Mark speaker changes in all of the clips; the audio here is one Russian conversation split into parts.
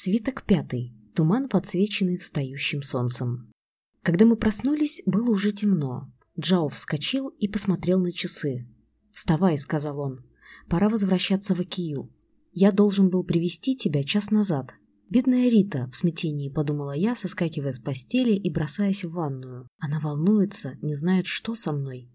Speaker 1: Свиток пятый. Туман, подсвеченный встающим солнцем. Когда мы проснулись, было уже темно. Джао вскочил и посмотрел на часы. «Вставай», — сказал он. «Пора возвращаться в Акию. Я должен был привести тебя час назад». «Бедная Рита», — в смятении подумала я, соскакивая с постели и бросаясь в ванную. Она волнуется, не знает, что со мной.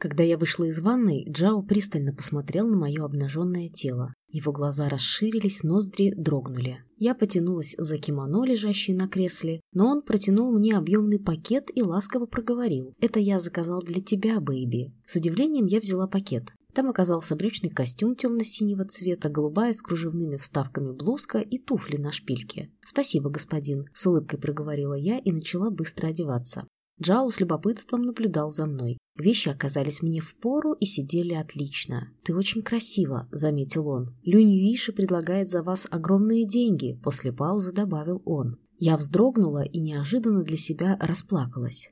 Speaker 1: Когда я вышла из ванной, Джао пристально посмотрел на мое обнаженное тело. Его глаза расширились, ноздри дрогнули. Я потянулась за кимоно, лежащее на кресле, но он протянул мне объемный пакет и ласково проговорил. «Это я заказал для тебя, baby». С удивлением я взяла пакет. Там оказался брючный костюм темно-синего цвета, голубая с кружевными вставками блузка и туфли на шпильке. «Спасибо, господин», — с улыбкой проговорила я и начала быстро одеваться. Джао с любопытством наблюдал за мной. Вещи оказались мне в пору и сидели отлично. «Ты очень красиво», — заметил он. «Люнь Юиши предлагает за вас огромные деньги», — после паузы добавил он. Я вздрогнула и неожиданно для себя расплакалась.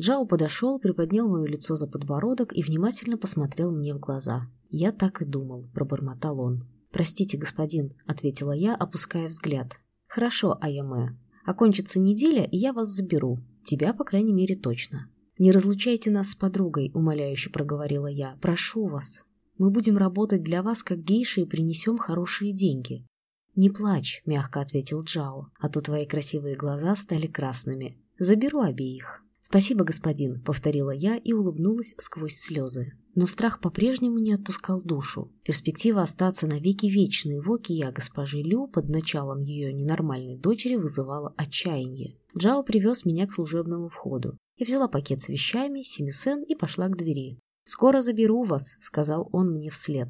Speaker 1: Джао подошел, приподнял мое лицо за подбородок и внимательно посмотрел мне в глаза. «Я так и думал», — пробормотал он. «Простите, господин», — ответила я, опуская взгляд. «Хорошо, Аяме. Окончится неделя, и я вас заберу. Тебя, по крайней мере, точно. Не разлучайте нас с подругой, умоляюще проговорила я. Прошу вас. Мы будем работать для вас как гейши и принесем хорошие деньги. Не плачь, мягко ответил Джао, а то твои красивые глаза стали красными. Заберу обеих. «Спасибо, господин», — повторила я и улыбнулась сквозь слезы. Но страх по-прежнему не отпускал душу. Перспектива остаться навеки вечной в Окия госпожи Лю под началом ее ненормальной дочери вызывала отчаяние. Джао привез меня к служебному входу. Я взяла пакет с вещами, семисен и пошла к двери. «Скоро заберу вас», — сказал он мне вслед.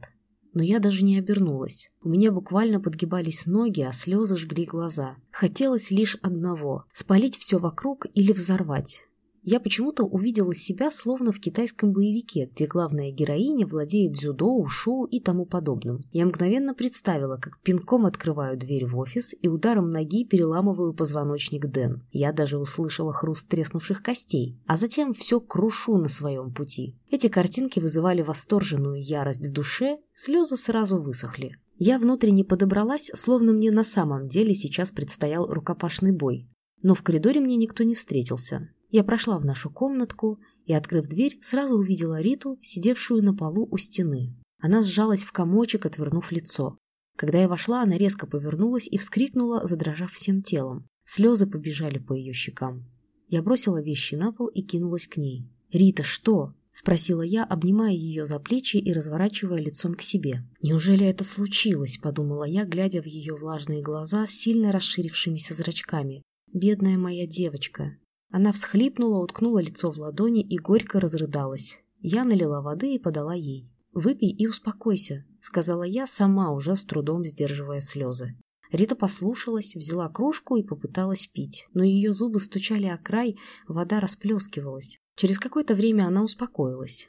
Speaker 1: Но я даже не обернулась. У меня буквально подгибались ноги, а слезы жгли глаза. Хотелось лишь одного — спалить все вокруг или взорвать. Я почему-то увидела себя словно в китайском боевике, где главная героиня владеет дзюдо, ушу и тому подобным. Я мгновенно представила, как пинком открываю дверь в офис и ударом ноги переламываю позвоночник Дэн. Я даже услышала хруст треснувших костей, а затем все крушу на своем пути. Эти картинки вызывали восторженную ярость в душе, слезы сразу высохли. Я внутренне подобралась, словно мне на самом деле сейчас предстоял рукопашный бой. Но в коридоре мне никто не встретился. Я прошла в нашу комнатку и, открыв дверь, сразу увидела Риту, сидевшую на полу у стены. Она сжалась в комочек, отвернув лицо. Когда я вошла, она резко повернулась и вскрикнула, задрожав всем телом. Слезы побежали по ее щекам. Я бросила вещи на пол и кинулась к ней. «Рита, что?» — спросила я, обнимая ее за плечи и разворачивая лицом к себе. «Неужели это случилось?» — подумала я, глядя в ее влажные глаза с сильно расширившимися зрачками. «Бедная моя девочка, она всхлипнула, уткнула лицо в ладони и горько разрыдалась. Я налила воды и подала ей. «Выпей и успокойся», — сказала я, сама уже с трудом сдерживая слезы. Рита послушалась, взяла кружку и попыталась пить, но ее зубы стучали о край, вода расплескивалась. Через какое-то время она успокоилась.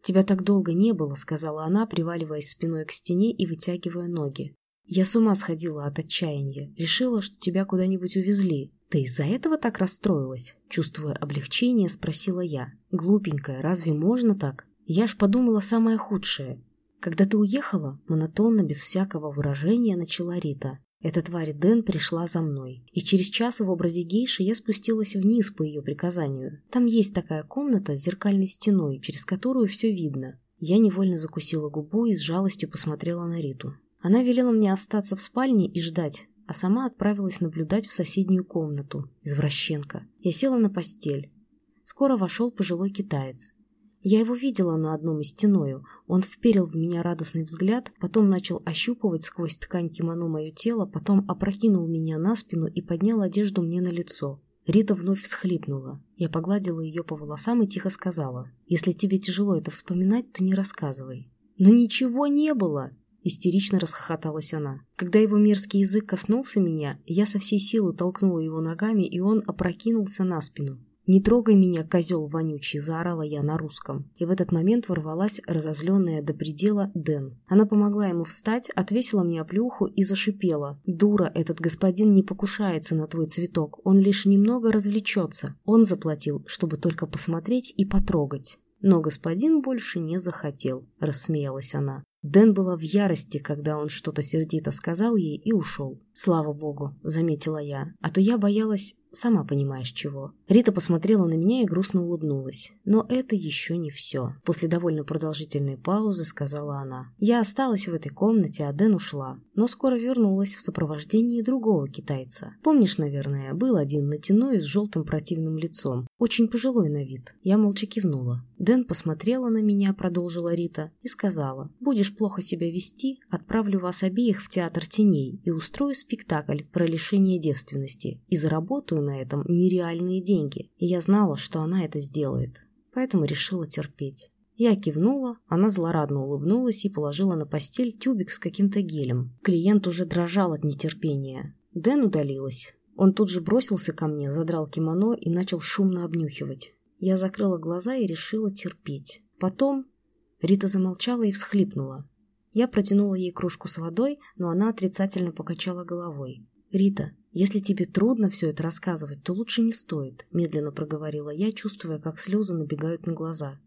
Speaker 1: «Тебя так долго не было», — сказала она, приваливаясь спиной к стене и вытягивая ноги. «Я с ума сходила от отчаяния. Решила, что тебя куда-нибудь увезли. «Ты из-за этого так расстроилась?» Чувствуя облегчение, спросила я. «Глупенькая, разве можно так? Я ж подумала самое худшее. Когда ты уехала, монотонно, без всякого выражения, начала Рита. Эта тварь Дэн пришла за мной, и через час в образе гейши я спустилась вниз по ее приказанию. Там есть такая комната с зеркальной стеной, через которую все видно. Я невольно закусила губу и с жалостью посмотрела на Риту. Она велела мне остаться в спальне и ждать, а сама отправилась наблюдать в соседнюю комнату. Извращенка. Я села на постель. Скоро вошел пожилой китаец. Я его видела на одном из стеною. Он вперил в меня радостный взгляд, потом начал ощупывать сквозь ткань кимоно мое тело, потом опрокинул меня на спину и поднял одежду мне на лицо. Рита вновь всхлипнула. Я погладила ее по волосам и тихо сказала, «Если тебе тяжело это вспоминать, то не рассказывай». «Но ничего не было!» Истерично расхохоталась она. Когда его мерзкий язык коснулся меня, я со всей силы толкнула его ногами, и он опрокинулся на спину. «Не трогай меня, козел вонючий!» – заорала я на русском. И в этот момент ворвалась разозленная до предела Дэн. Она помогла ему встать, отвесила мне оплюху и зашипела. «Дура, этот господин не покушается на твой цветок, он лишь немного развлечется. Он заплатил, чтобы только посмотреть и потрогать». «Но господин больше не захотел», – рассмеялась она. Дэн была в ярости, когда он что-то сердито сказал ей и ушел. «Слава богу», — заметила я, — «а то я боялась, сама понимаешь чего». Рита посмотрела на меня и грустно улыбнулась. Но это еще не все. После довольно продолжительной паузы сказала она. «Я осталась в этой комнате, а Дэн ушла, но скоро вернулась в сопровождении другого китайца. Помнишь, наверное, был один натяной с желтым противным лицом, очень пожилой на вид». Я молча кивнула. Дэн посмотрела на меня, продолжила Рита, и сказала, «Будешь плохо себя вести, отправлю вас обеих в театр теней и устрою спектакль про лишение девственности и заработаю на этом нереальные деньги. И я знала, что она это сделает, поэтому решила терпеть. Я кивнула, она злорадно улыбнулась и положила на постель тюбик с каким-то гелем. Клиент уже дрожал от нетерпения. Дэн удалилась. Он тут же бросился ко мне, задрал кимоно и начал шумно обнюхивать. Я закрыла глаза и решила терпеть. Потом Рита замолчала и всхлипнула. Я протянула ей кружку с водой, но она отрицательно покачала головой. «Рита, если тебе трудно все это рассказывать, то лучше не стоит», – медленно проговорила я, чувствуя, как слезы набегают на глаза.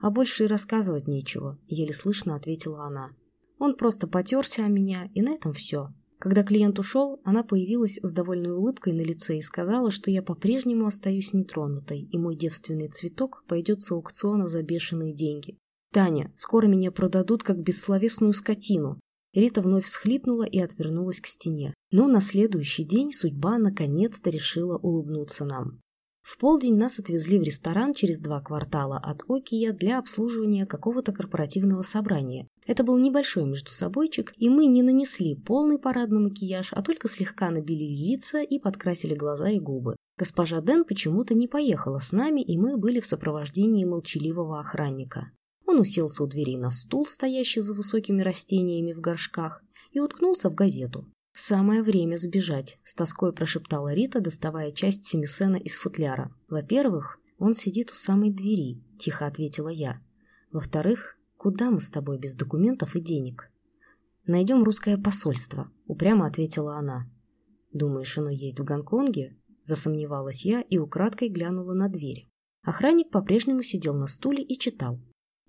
Speaker 1: «А больше и рассказывать нечего», – еле слышно ответила она. Он просто потерся о меня, и на этом все. Когда клиент ушел, она появилась с довольной улыбкой на лице и сказала, что я по-прежнему остаюсь нетронутой, и мой девственный цветок пойдет с аукциона за бешеные деньги. «Таня, скоро меня продадут как бессловесную скотину». Рита вновь всхлипнула и отвернулась к стене. Но на следующий день судьба наконец-то решила улыбнуться нам. В полдень нас отвезли в ресторан через два квартала от Окия для обслуживания какого-то корпоративного собрания. Это был небольшой междусобойчик, и мы не нанесли полный парадный макияж, а только слегка набелили лица и подкрасили глаза и губы. Госпожа Дэн почему-то не поехала с нами, и мы были в сопровождении молчаливого охранника. Он уселся у двери на стул, стоящий за высокими растениями в горшках, и уткнулся в газету. «Самое время сбежать», — с тоской прошептала Рита, доставая часть семисена из футляра. «Во-первых, он сидит у самой двери», — тихо ответила я. «Во-вторых, куда мы с тобой без документов и денег?» «Найдем русское посольство», — упрямо ответила она. «Думаешь, оно есть в Гонконге?» — засомневалась я и украдкой глянула на дверь. Охранник по-прежнему сидел на стуле и читал.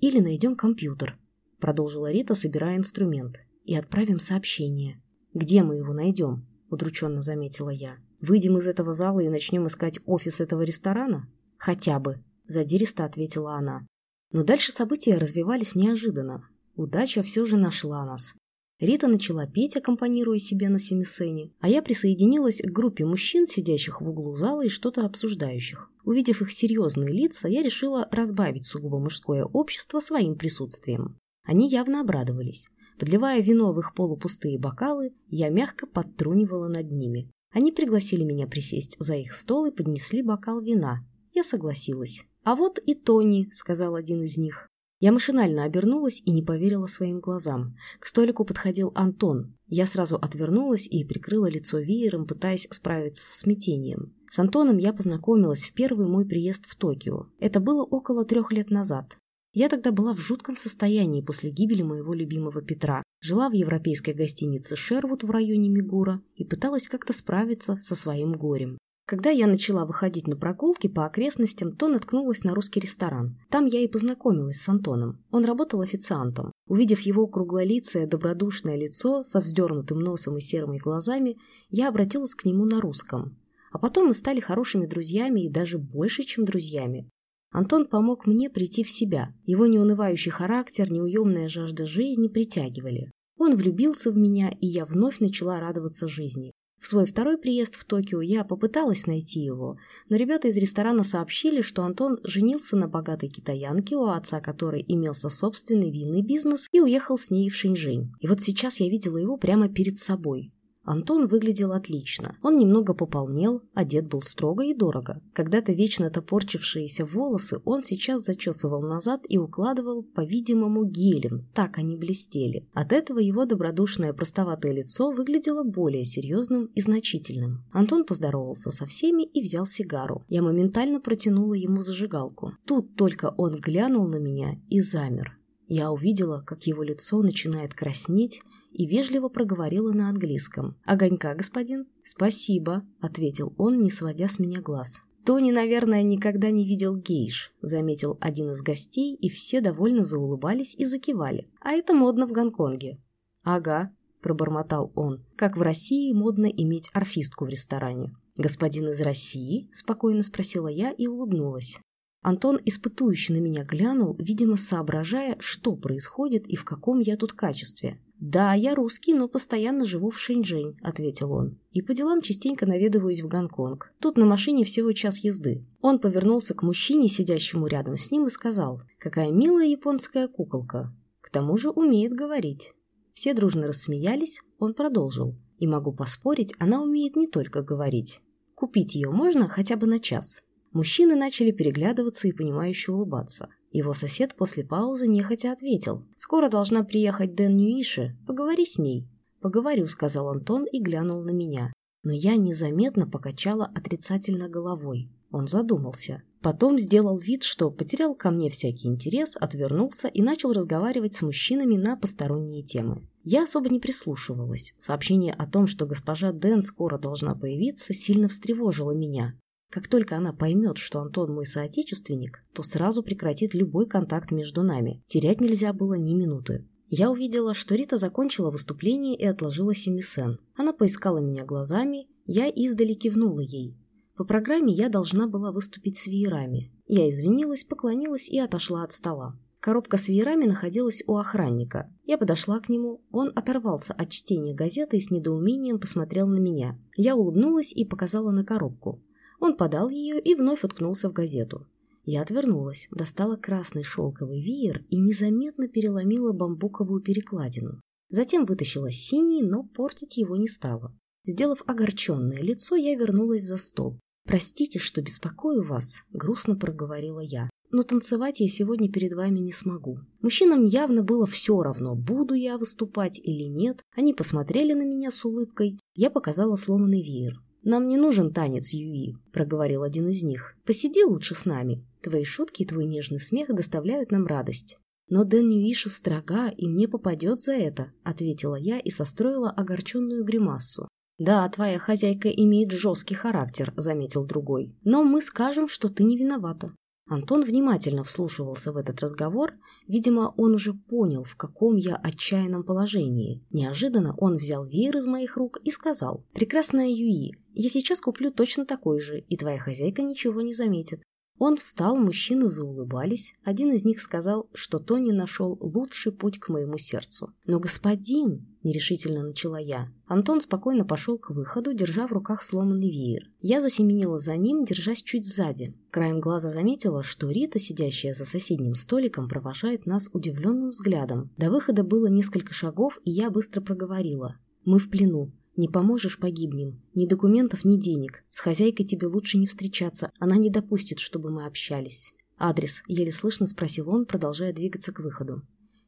Speaker 1: Или найдем компьютер, продолжила Рита, собирая инструмент, и отправим сообщение. Где мы его найдем? Удрученно заметила я. Выйдем из этого зала и начнем искать офис этого ресторана? Хотя бы, задиристо ответила она. Но дальше события развивались неожиданно. Удача все же нашла нас. Рита начала петь, аккомпанируя себе на семисене, а я присоединилась к группе мужчин, сидящих в углу зала и что-то обсуждающих. Увидев их серьезные лица, я решила разбавить сугубо мужское общество своим присутствием. Они явно обрадовались. Подливая вино в их полупустые бокалы, я мягко подтрунивала над ними. Они пригласили меня присесть за их стол и поднесли бокал вина. Я согласилась. «А вот и Тони», — сказал один из них. Я машинально обернулась и не поверила своим глазам. К столику подходил Антон. Я сразу отвернулась и прикрыла лицо веером, пытаясь справиться со смятением. С Антоном я познакомилась в первый мой приезд в Токио. Это было около трех лет назад. Я тогда была в жутком состоянии после гибели моего любимого Петра, жила в европейской гостинице «Шервуд» в районе Мигура и пыталась как-то справиться со своим горем. Когда я начала выходить на прогулки по окрестностям, то наткнулась на русский ресторан. Там я и познакомилась с Антоном. Он работал официантом. Увидев его круглолицее, добродушное лицо со вздернутым носом и серыми глазами, я обратилась к нему на русском. А потом мы стали хорошими друзьями и даже больше, чем друзьями. Антон помог мне прийти в себя. Его неунывающий характер, неуемная жажда жизни притягивали. Он влюбился в меня, и я вновь начала радоваться жизни. В свой второй приезд в Токио я попыталась найти его, но ребята из ресторана сообщили, что Антон женился на богатой китаянке, у отца которой имелся собственный винный бизнес, и уехал с ней в Шэньчжэнь. И вот сейчас я видела его прямо перед собой. Антон выглядел отлично. Он немного пополнел, одет был строго и дорого. Когда-то вечно топорчившиеся волосы он сейчас зачесывал назад и укладывал, по-видимому, гелем. Так они блестели. От этого его добродушное простоватое лицо выглядело более серьезным и значительным. Антон поздоровался со всеми и взял сигару. Я моментально протянула ему зажигалку. Тут только он глянул на меня и замер. Я увидела, как его лицо начинает краснеть, и вежливо проговорила на английском. «Огонька, господин?» «Спасибо», — ответил он, не сводя с меня глаз. Тони, наверное, никогда не видел гейш, заметил один из гостей, и все довольно заулыбались и закивали. А это модно в Гонконге. Ага, пробормотал он, как в России модно иметь орфистку в ресторане. «Господин из России?» – спокойно спросила я и улыбнулась. Антон испытующе на меня глянул, видимо, соображая, что происходит и в каком я тут качестве. «Да, я русский, но постоянно живу в Шэньчжэнь», — ответил он. «И по делам частенько наведываюсь в Гонконг. Тут на машине всего час езды». Он повернулся к мужчине, сидящему рядом с ним, и сказал, «Какая милая японская куколка. К тому же умеет говорить». Все дружно рассмеялись, он продолжил. «И могу поспорить, она умеет не только говорить. Купить ее можно хотя бы на час». Мужчины начали переглядываться и понимающе улыбаться. Его сосед после паузы нехотя ответил. «Скоро должна приехать Дэн Ньюиши. Поговори с ней». «Поговорю», — сказал Антон и глянул на меня. Но я незаметно покачала отрицательно головой. Он задумался. Потом сделал вид, что потерял ко мне всякий интерес, отвернулся и начал разговаривать с мужчинами на посторонние темы. Я особо не прислушивалась. Сообщение о том, что госпожа Дэн скоро должна появиться, сильно встревожило меня. Как только она поймет, что Антон мой соотечественник, то сразу прекратит любой контакт между нами. Терять нельзя было ни минуты. Я увидела, что Рита закончила выступление и отложила семисен. Она поискала меня глазами, я издали кивнула ей. По программе я должна была выступить с веерами. Я извинилась, поклонилась и отошла от стола. Коробка с веерами находилась у охранника. Я подошла к нему, он оторвался от чтения газеты и с недоумением посмотрел на меня. Я улыбнулась и показала на коробку. Он подал ее и вновь уткнулся в газету. Я отвернулась, достала красный шелковый веер и незаметно переломила бамбуковую перекладину. Затем вытащила синий, но портить его не стала. Сделав огорченное лицо, я вернулась за стол. «Простите, что беспокою вас», — грустно проговорила я. «Но танцевать я сегодня перед вами не смогу». Мужчинам явно было все равно, буду я выступать или нет. Они посмотрели на меня с улыбкой. Я показала сломанный веер. «Нам не нужен танец, Юи», — проговорил один из них. «Посиди лучше с нами. Твои шутки и твой нежный смех доставляют нам радость». «Но Дэн Юиша строга, и мне попадет за это», — ответила я и состроила огорченную гримассу. «Да, твоя хозяйка имеет жесткий характер», — заметил другой. «Но мы скажем, что ты не виновата». Антон внимательно вслушивался в этот разговор. Видимо, он уже понял, в каком я отчаянном положении. Неожиданно он взял веер из моих рук и сказал, «Прекрасная Юи, я сейчас куплю точно такой же, и твоя хозяйка ничего не заметит. Он встал, мужчины заулыбались. Один из них сказал, что Тони нашел лучший путь к моему сердцу. «Но господин!» – нерешительно начала я. Антон спокойно пошел к выходу, держа в руках сломанный веер. Я засеменила за ним, держась чуть сзади. Краем глаза заметила, что Рита, сидящая за соседним столиком, провожает нас удивленным взглядом. До выхода было несколько шагов, и я быстро проговорила. «Мы в плену. Не поможешь – погибнем. Ни документов, ни денег. С хозяйкой тебе лучше не встречаться. Она не допустит, чтобы мы общались. Адрес, еле слышно спросил он, продолжая двигаться к выходу.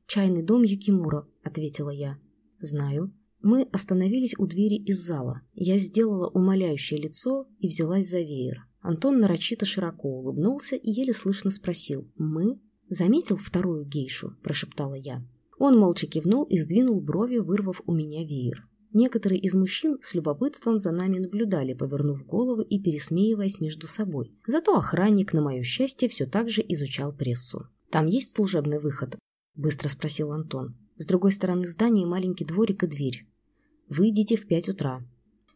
Speaker 1: «Чайный дом Юкимура», — ответила я. «Знаю». Мы остановились у двери из зала. Я сделала умоляющее лицо и взялась за веер. Антон нарочито широко улыбнулся и еле слышно спросил «Мы?» «Заметил вторую гейшу?» – прошептала я. Он молча кивнул и сдвинул брови, вырвав у меня веер. Некоторые из мужчин с любопытством за нами наблюдали, повернув головы и пересмеиваясь между собой. Зато охранник, на мое счастье, все так же изучал прессу. «Там есть служебный выход?» – быстро спросил Антон. «С другой стороны здания маленький дворик и дверь. Выйдите в пять утра».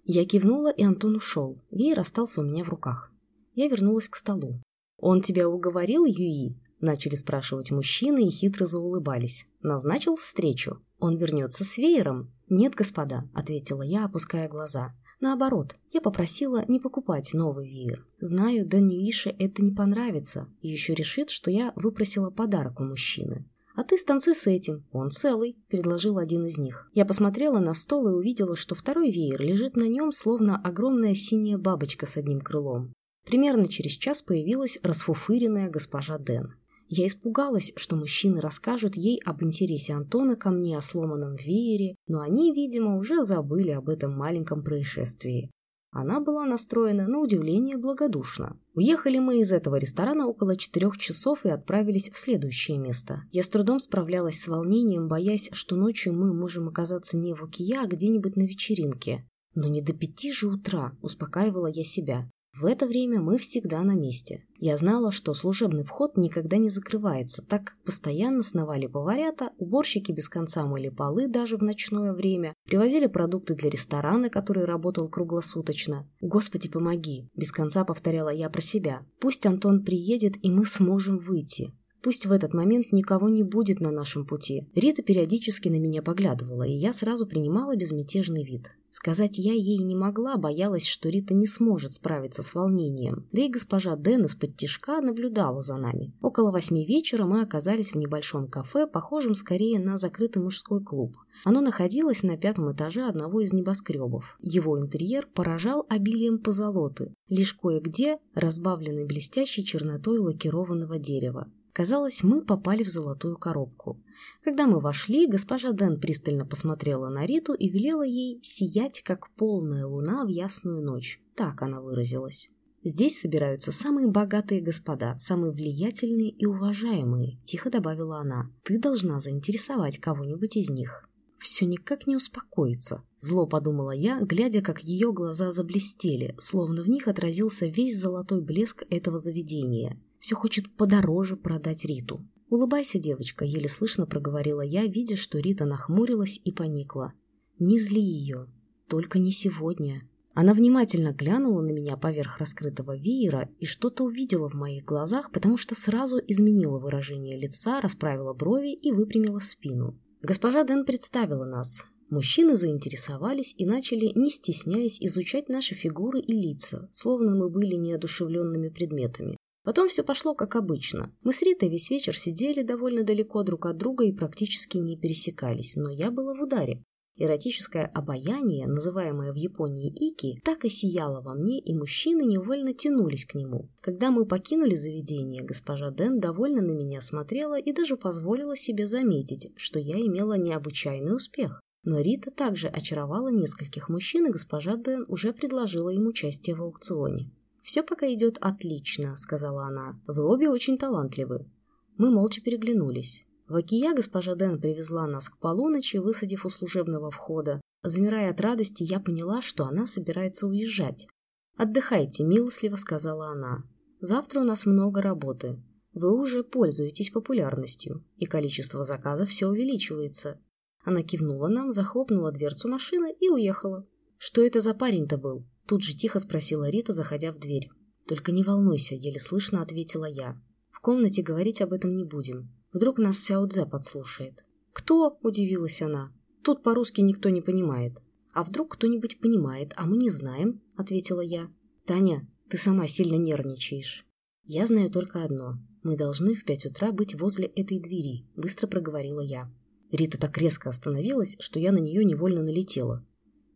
Speaker 1: Я кивнула, и Антон ушел. Веер остался у меня в руках. Я вернулась к столу. «Он тебя уговорил, Юи?» – начали спрашивать мужчины и хитро заулыбались. «Назначил встречу. Он вернется с веером?» «Нет, господа», — ответила я, опуская глаза. Наоборот, я попросила не покупать новый веер. Знаю, Данюише это не понравится и еще решит, что я выпросила подарок у мужчины. «А ты станцуй с этим, он целый», — предложил один из них. Я посмотрела на стол и увидела, что второй веер лежит на нем, словно огромная синяя бабочка с одним крылом. Примерно через час появилась расфуфыренная госпожа Дэн. Я испугалась, что мужчины расскажут ей об интересе Антона ко мне, о сломанном веере, но они, видимо, уже забыли об этом маленьком происшествии. Она была настроена на удивление благодушно. Уехали мы из этого ресторана около четырех часов и отправились в следующее место. Я с трудом справлялась с волнением, боясь, что ночью мы можем оказаться не в Окия, а где-нибудь на вечеринке. Но не до пяти же утра, успокаивала я себя. В это время мы всегда на месте. Я знала, что служебный вход никогда не закрывается, так как постоянно сновали поварята, уборщики без конца мыли полы даже в ночное время, привозили продукты для ресторана, который работал круглосуточно. «Господи, помоги!» – без конца повторяла я про себя. «Пусть Антон приедет, и мы сможем выйти». Пусть в этот момент никого не будет на нашем пути. Рита периодически на меня поглядывала, и я сразу принимала безмятежный вид. Сказать я ей не могла, боялась, что Рита не сможет справиться с волнением. Да и госпожа Дэн из-под тишка наблюдала за нами. Около восьми вечера мы оказались в небольшом кафе, похожем скорее на закрытый мужской клуб. Оно находилось на пятом этаже одного из небоскребов. Его интерьер поражал обилием позолоты, лишь кое-где разбавленный блестящей чернотой лакированного дерева. Казалось, мы попали в золотую коробку. Когда мы вошли, госпожа Дэн пристально посмотрела на Риту и велела ей сиять, как полная луна в ясную ночь. Так она выразилась. «Здесь собираются самые богатые господа, самые влиятельные и уважаемые», – тихо добавила она. «Ты должна заинтересовать кого-нибудь из них». Все никак не успокоится. Зло подумала я, глядя, как ее глаза заблестели, словно в них отразился весь золотой блеск этого заведения. Все хочет подороже продать Риту. «Улыбайся, девочка», — еле слышно проговорила я, видя, что Рита нахмурилась и поникла. «Не зли ее. Только не сегодня». Она внимательно глянула на меня поверх раскрытого веера и что-то увидела в моих глазах, потому что сразу изменила выражение лица, расправила брови и выпрямила спину. Госпожа Дэн представила нас. Мужчины заинтересовались и начали, не стесняясь, изучать наши фигуры и лица, словно мы были неодушевленными предметами. Потом все пошло как обычно. Мы с Ритой весь вечер сидели довольно далеко друг от друга и практически не пересекались, но я была в ударе. Эротическое обаяние, называемое в Японии ики, так и сияло во мне, и мужчины невольно тянулись к нему. Когда мы покинули заведение, госпожа Дэн довольно на меня смотрела и даже позволила себе заметить, что я имела необычайный успех. Но Рита также очаровала нескольких мужчин, и госпожа Дэн уже предложила им участие в аукционе. «Все пока идет отлично», — сказала она. «Вы обе очень талантливы». Мы молча переглянулись. В Окия госпожа Дэн привезла нас к полуночи, высадив у служебного входа. Замирая от радости, я поняла, что она собирается уезжать. «Отдыхайте», — милостливо сказала она. «Завтра у нас много работы. Вы уже пользуетесь популярностью, и количество заказов все увеличивается». Она кивнула нам, захлопнула дверцу машины и уехала. «Что это за парень-то был?» Тут же тихо спросила Рита, заходя в дверь. «Только не волнуйся», — еле слышно ответила я. «В комнате говорить об этом не будем. Вдруг нас Сяо Цзэ подслушает». «Кто?» — удивилась она. «Тут по-русски никто не понимает». «А вдруг кто-нибудь понимает, а мы не знаем?» — ответила я. «Таня, ты сама сильно нервничаешь». «Я знаю только одно. Мы должны в пять утра быть возле этой двери», — быстро проговорила я. Рита так резко остановилась, что я на нее невольно налетела.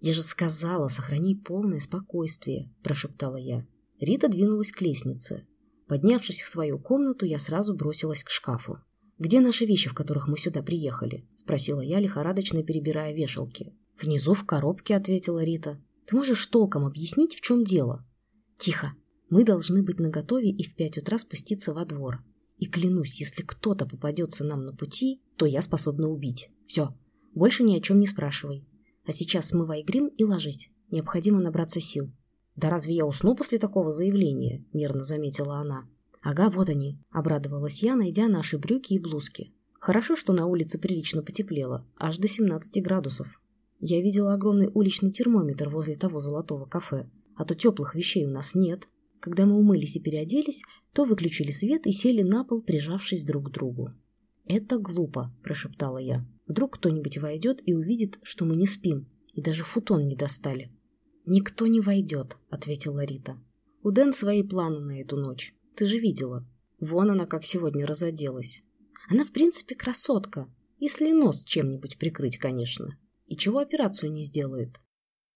Speaker 1: «Я же сказала, сохрани полное спокойствие», – прошептала я. Рита двинулась к лестнице. Поднявшись в свою комнату, я сразу бросилась к шкафу. «Где наши вещи, в которых мы сюда приехали?» – спросила я, лихорадочно перебирая вешалки. «Внизу в коробке», – ответила Рита. «Ты можешь толком объяснить, в чем дело?» «Тихо. Мы должны быть наготове и в пять утра спуститься во двор. И клянусь, если кто-то попадется нам на пути, то я способна убить. Все. Больше ни о чем не спрашивай. А сейчас смывай грим и ложись. Необходимо набраться сил. «Да разве я усну после такого заявления?» – нервно заметила она. «Ага, вот они», – обрадовалась я, найдя наши брюки и блузки. Хорошо, что на улице прилично потеплело, аж до 17 градусов. Я видела огромный уличный термометр возле того золотого кафе, а то теплых вещей у нас нет. Когда мы умылись и переоделись, то выключили свет и сели на пол, прижавшись друг к другу. «Это глупо», – прошептала я. «Вдруг кто-нибудь войдет и увидит, что мы не спим, и даже футон не достали». «Никто не войдет», – ответила Рита. «У Дэн свои планы на эту ночь. Ты же видела. Вон она как сегодня разоделась. Она, в принципе, красотка, если нос чем-нибудь прикрыть, конечно. И чего операцию не сделает?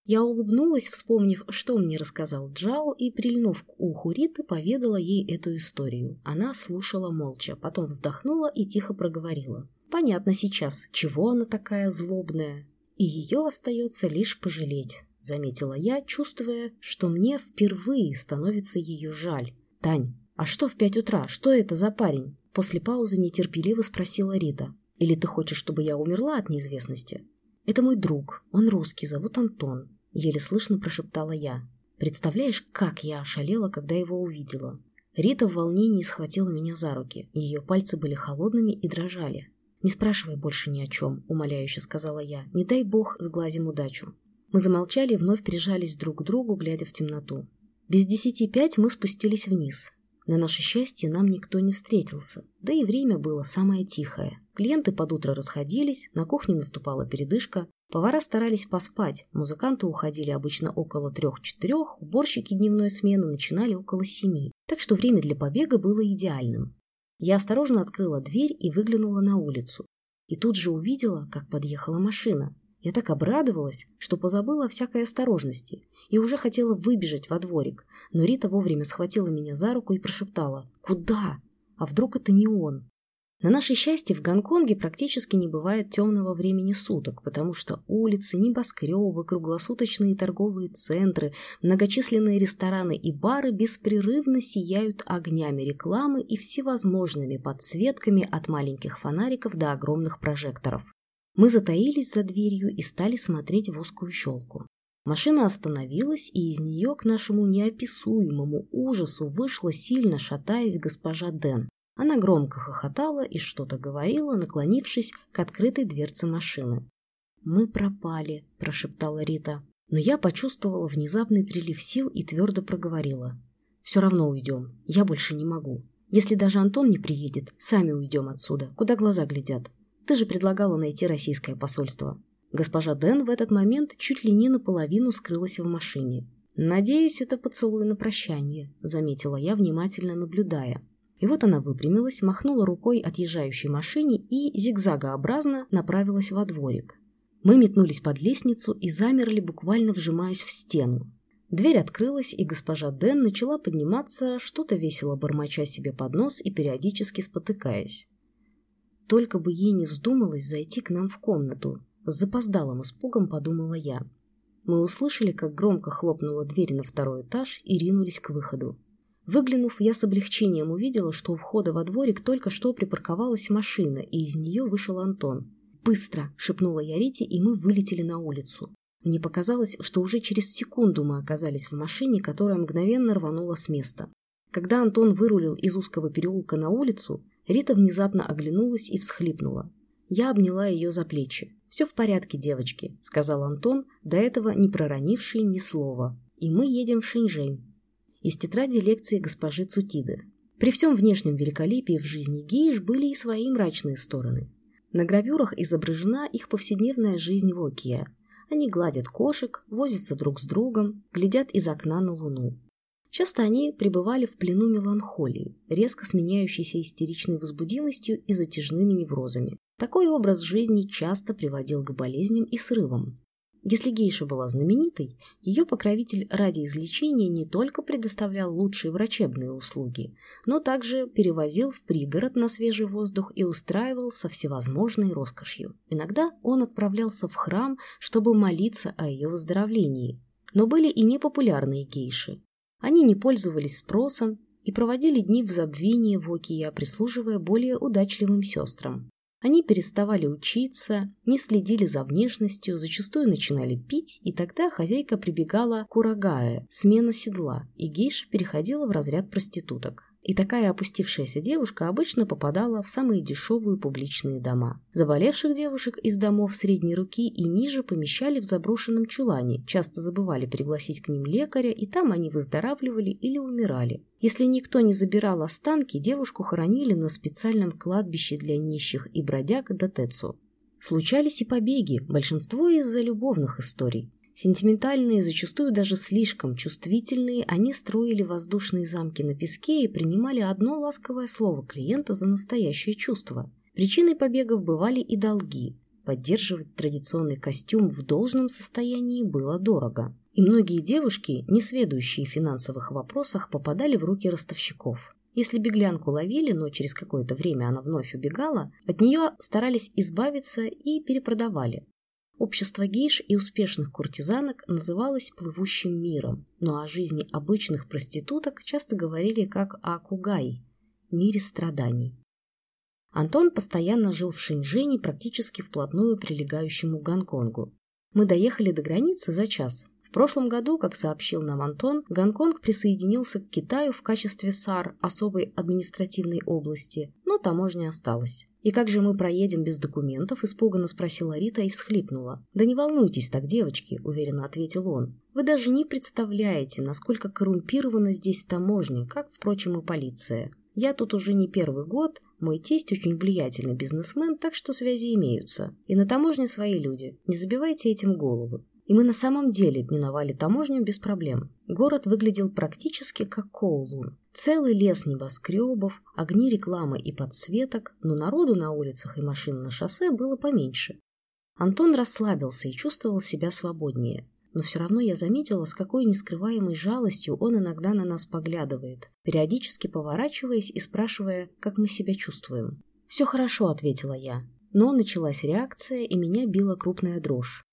Speaker 1: Я улыбнулась, вспомнив, что мне рассказал Джао, и, прильнув к уху Риты, поведала ей эту историю. Она слушала молча, потом вздохнула и тихо проговорила. «Понятно сейчас, чего она такая злобная. И ее остается лишь пожалеть», — заметила я, чувствуя, что мне впервые становится ее жаль. «Тань, а что в пять утра? Что это за парень?» После паузы нетерпеливо спросила Рита. «Или ты хочешь, чтобы я умерла от неизвестности?» «Это мой друг. Он русский, зовут Антон. Еле слышно прошептала я. Представляешь, как я ошалела, когда его увидела. Рита в волнении схватила меня за руки. Ее пальцы были холодными и дрожали. «Не спрашивай больше ни о чем», — умоляюще сказала я. «Не дай бог сглазим удачу». Мы замолчали и вновь прижались друг к другу, глядя в темноту. Без десяти пять мы спустились вниз. На наше счастье нам никто не встретился, да и время было самое тихое. Клиенты под утро расходились, на кухне наступала передышка, повара старались поспать, музыканты уходили обычно около трех-четырех, уборщики дневной смены начинали около семи, так что время для побега было идеальным. Я осторожно открыла дверь и выглянула на улицу. И тут же увидела, как подъехала машина. Я так обрадовалась, что позабыла о всякой осторожности и уже хотела выбежать во дворик, но Рита вовремя схватила меня за руку и прошептала «Куда? А вдруг это не он?» На наше счастье, в Гонконге практически не бывает темного времени суток, потому что улицы, небоскребы, круглосуточные торговые центры, многочисленные рестораны и бары беспрерывно сияют огнями рекламы и всевозможными подсветками от маленьких фонариков до огромных прожекторов. Мы затаились за дверью и стали смотреть в узкую щелку. Машина остановилась, и из нее к нашему неописуемому ужасу вышла, сильно шатаясь, госпожа Дэн. Она громко хохотала и что-то говорила, наклонившись к открытой дверце машины. «Мы пропали», – прошептала Рита. Но я почувствовала внезапный прилив сил и твердо проговорила. «Все равно уйдем. Я больше не могу. Если даже Антон не приедет, сами уйдем отсюда, куда глаза глядят. Ты же предлагала найти российское посольство». Госпожа Дэн в этот момент чуть ли не наполовину скрылась в машине. «Надеюсь, это поцелуй на прощание», – заметила я, внимательно наблюдая. И вот она выпрямилась, махнула рукой отъезжающей машине и зигзагообразно направилась во дворик. Мы метнулись под лестницу и замерли, буквально вжимаясь в стену. Дверь открылась, и госпожа Дэн начала подниматься, что-то весело бормоча себе под нос и периодически спотыкаясь. Только бы ей не вздумалось зайти к нам в комнату. С запоздалым испугом подумала я. Мы услышали, как громко хлопнула дверь на второй этаж и ринулись к выходу. Выглянув, я с облегчением увидела, что у входа во дворик только что припарковалась машина, и из нее вышел Антон. «Быстро!» – шепнула я Рите, и мы вылетели на улицу. Мне показалось, что уже через секунду мы оказались в машине, которая мгновенно рванула с места. Когда Антон вырулил из узкого переулка на улицу, Рита внезапно оглянулась и всхлипнула. Я обняла ее за плечи. «Все в порядке, девочки», – сказал Антон, до этого не проронивший ни слова. «И мы едем в Шэньчжэнь из тетради лекции госпожи Цутиды. При всем внешнем великолепии в жизни гейш были и свои мрачные стороны. На гравюрах изображена их повседневная жизнь в Окия. Они гладят кошек, возятся друг с другом, глядят из окна на луну. Часто они пребывали в плену меланхолии, резко сменяющейся истеричной возбудимостью и затяжными неврозами. Такой образ жизни часто приводил к болезням и срывам. Если гейша была знаменитой, ее покровитель ради излечения не только предоставлял лучшие врачебные услуги, но также перевозил в пригород на свежий воздух и устраивал со всевозможной роскошью. Иногда он отправлялся в храм, чтобы молиться о ее выздоровлении. Но были и непопулярные гейши. Они не пользовались спросом и проводили дни в забвении в Окия, прислуживая более удачливым сестрам. Они переставали учиться, не следили за внешностью, зачастую начинали пить, и тогда хозяйка прибегала к урагае, смена седла, и гейша переходила в разряд проституток. И такая опустившаяся девушка обычно попадала в самые дешевые публичные дома. Заболевших девушек из домов средней руки и ниже помещали в заброшенном чулане, часто забывали пригласить к ним лекаря, и там они выздоравливали или умирали. Если никто не забирал останки, девушку хоронили на специальном кладбище для нищих и бродяг Датецу. Случались и побеги, большинство из-за любовных историй. Сентиментальные, зачастую даже слишком чувствительные, они строили воздушные замки на песке и принимали одно ласковое слово клиента за настоящее чувство. Причиной побегов бывали и долги. Поддерживать традиционный костюм в должном состоянии было дорого. И многие девушки, не сведущие в финансовых вопросах, попадали в руки ростовщиков. Если беглянку ловили, но через какое-то время она вновь убегала, от нее старались избавиться и перепродавали. Общество гейш и успешных куртизанок называлось плывущим миром, но о жизни обычных проституток часто говорили как о кугай – мире страданий. Антон постоянно жил в Шэньчжэне, практически вплотную прилегающему Гонконгу. Мы доехали до границы за час. Прошлом году, как сообщил нам Антон, Гонконг присоединился к Китаю в качестве САР особой административной области, но таможня осталась. «И как же мы проедем без документов?» – испуганно спросила Рита и всхлипнула. «Да не волнуйтесь так, девочки», – уверенно ответил он. «Вы даже не представляете, насколько коррумпирована здесь таможня, как, впрочем, и полиция. Я тут уже не первый год, мой тесть очень влиятельный бизнесмен, так что связи имеются. И на таможне свои люди. Не забивайте этим голову. И мы на самом деле миновали таможню без проблем. Город выглядел практически как Коулун. Целый лес небоскребов, огни рекламы и подсветок, но народу на улицах и машин на шоссе было поменьше. Антон расслабился и чувствовал себя свободнее. Но все равно я заметила, с какой нескрываемой жалостью он иногда на нас поглядывает, периодически поворачиваясь и спрашивая, как мы себя чувствуем. «Все хорошо», — ответила я. Но началась реакция, и меня била крупная дрожь.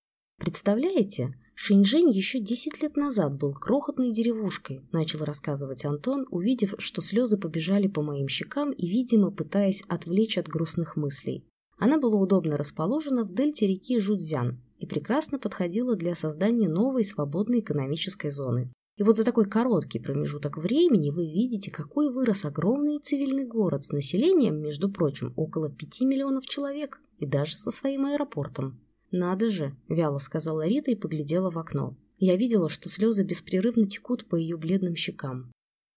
Speaker 1: Представляете, Шэньчжэнь еще 10 лет назад был крохотной деревушкой, начал рассказывать Антон, увидев, что слезы побежали по моим щекам и, видимо, пытаясь отвлечь от грустных мыслей. Она была удобно расположена в дельте реки Жудзян и прекрасно подходила для создания новой свободной экономической зоны. И вот за такой короткий промежуток времени вы видите, какой вырос огромный цивильный город с населением, между прочим, около 5 миллионов человек и даже со своим аэропортом. «Надо же», — вяло сказала Рита и поглядела в окно. Я видела, что слезы беспрерывно текут по ее бледным щекам.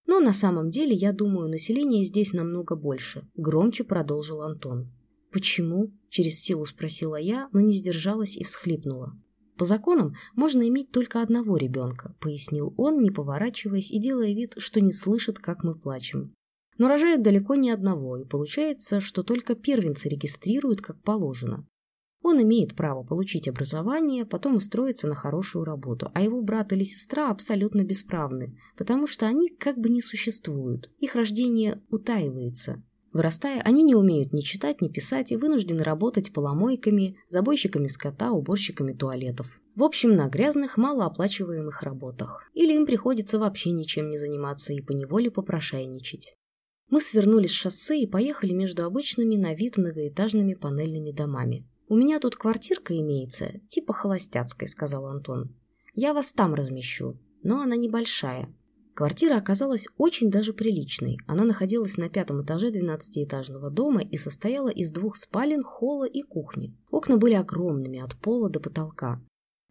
Speaker 1: «Но на самом деле, я думаю, население здесь намного больше», — громче продолжил Антон. «Почему?» — через силу спросила я, но не сдержалась и всхлипнула. «По законам можно иметь только одного ребенка», — пояснил он, не поворачиваясь и делая вид, что не слышит, как мы плачем. «Но рожают далеко не одного, и получается, что только первенцы регистрируют как положено. Он имеет право получить образование, потом устроиться на хорошую работу, а его брат или сестра абсолютно бесправны, потому что они как бы не существуют, их рождение утаивается. Вырастая, они не умеют ни читать, ни писать и вынуждены работать поломойками, забойщиками скота, уборщиками туалетов. В общем, на грязных, малооплачиваемых работах. Или им приходится вообще ничем не заниматься и поневоле попрошайничать. Мы свернули с шоссе и поехали между обычными на вид многоэтажными панельными домами. «У меня тут квартирка имеется, типа холостяцкой», — сказал Антон. «Я вас там размещу, но она небольшая». Квартира оказалась очень даже приличной. Она находилась на пятом этаже двенадцатиэтажного дома и состояла из двух спален, холла и кухни. Окна были огромными, от пола до потолка.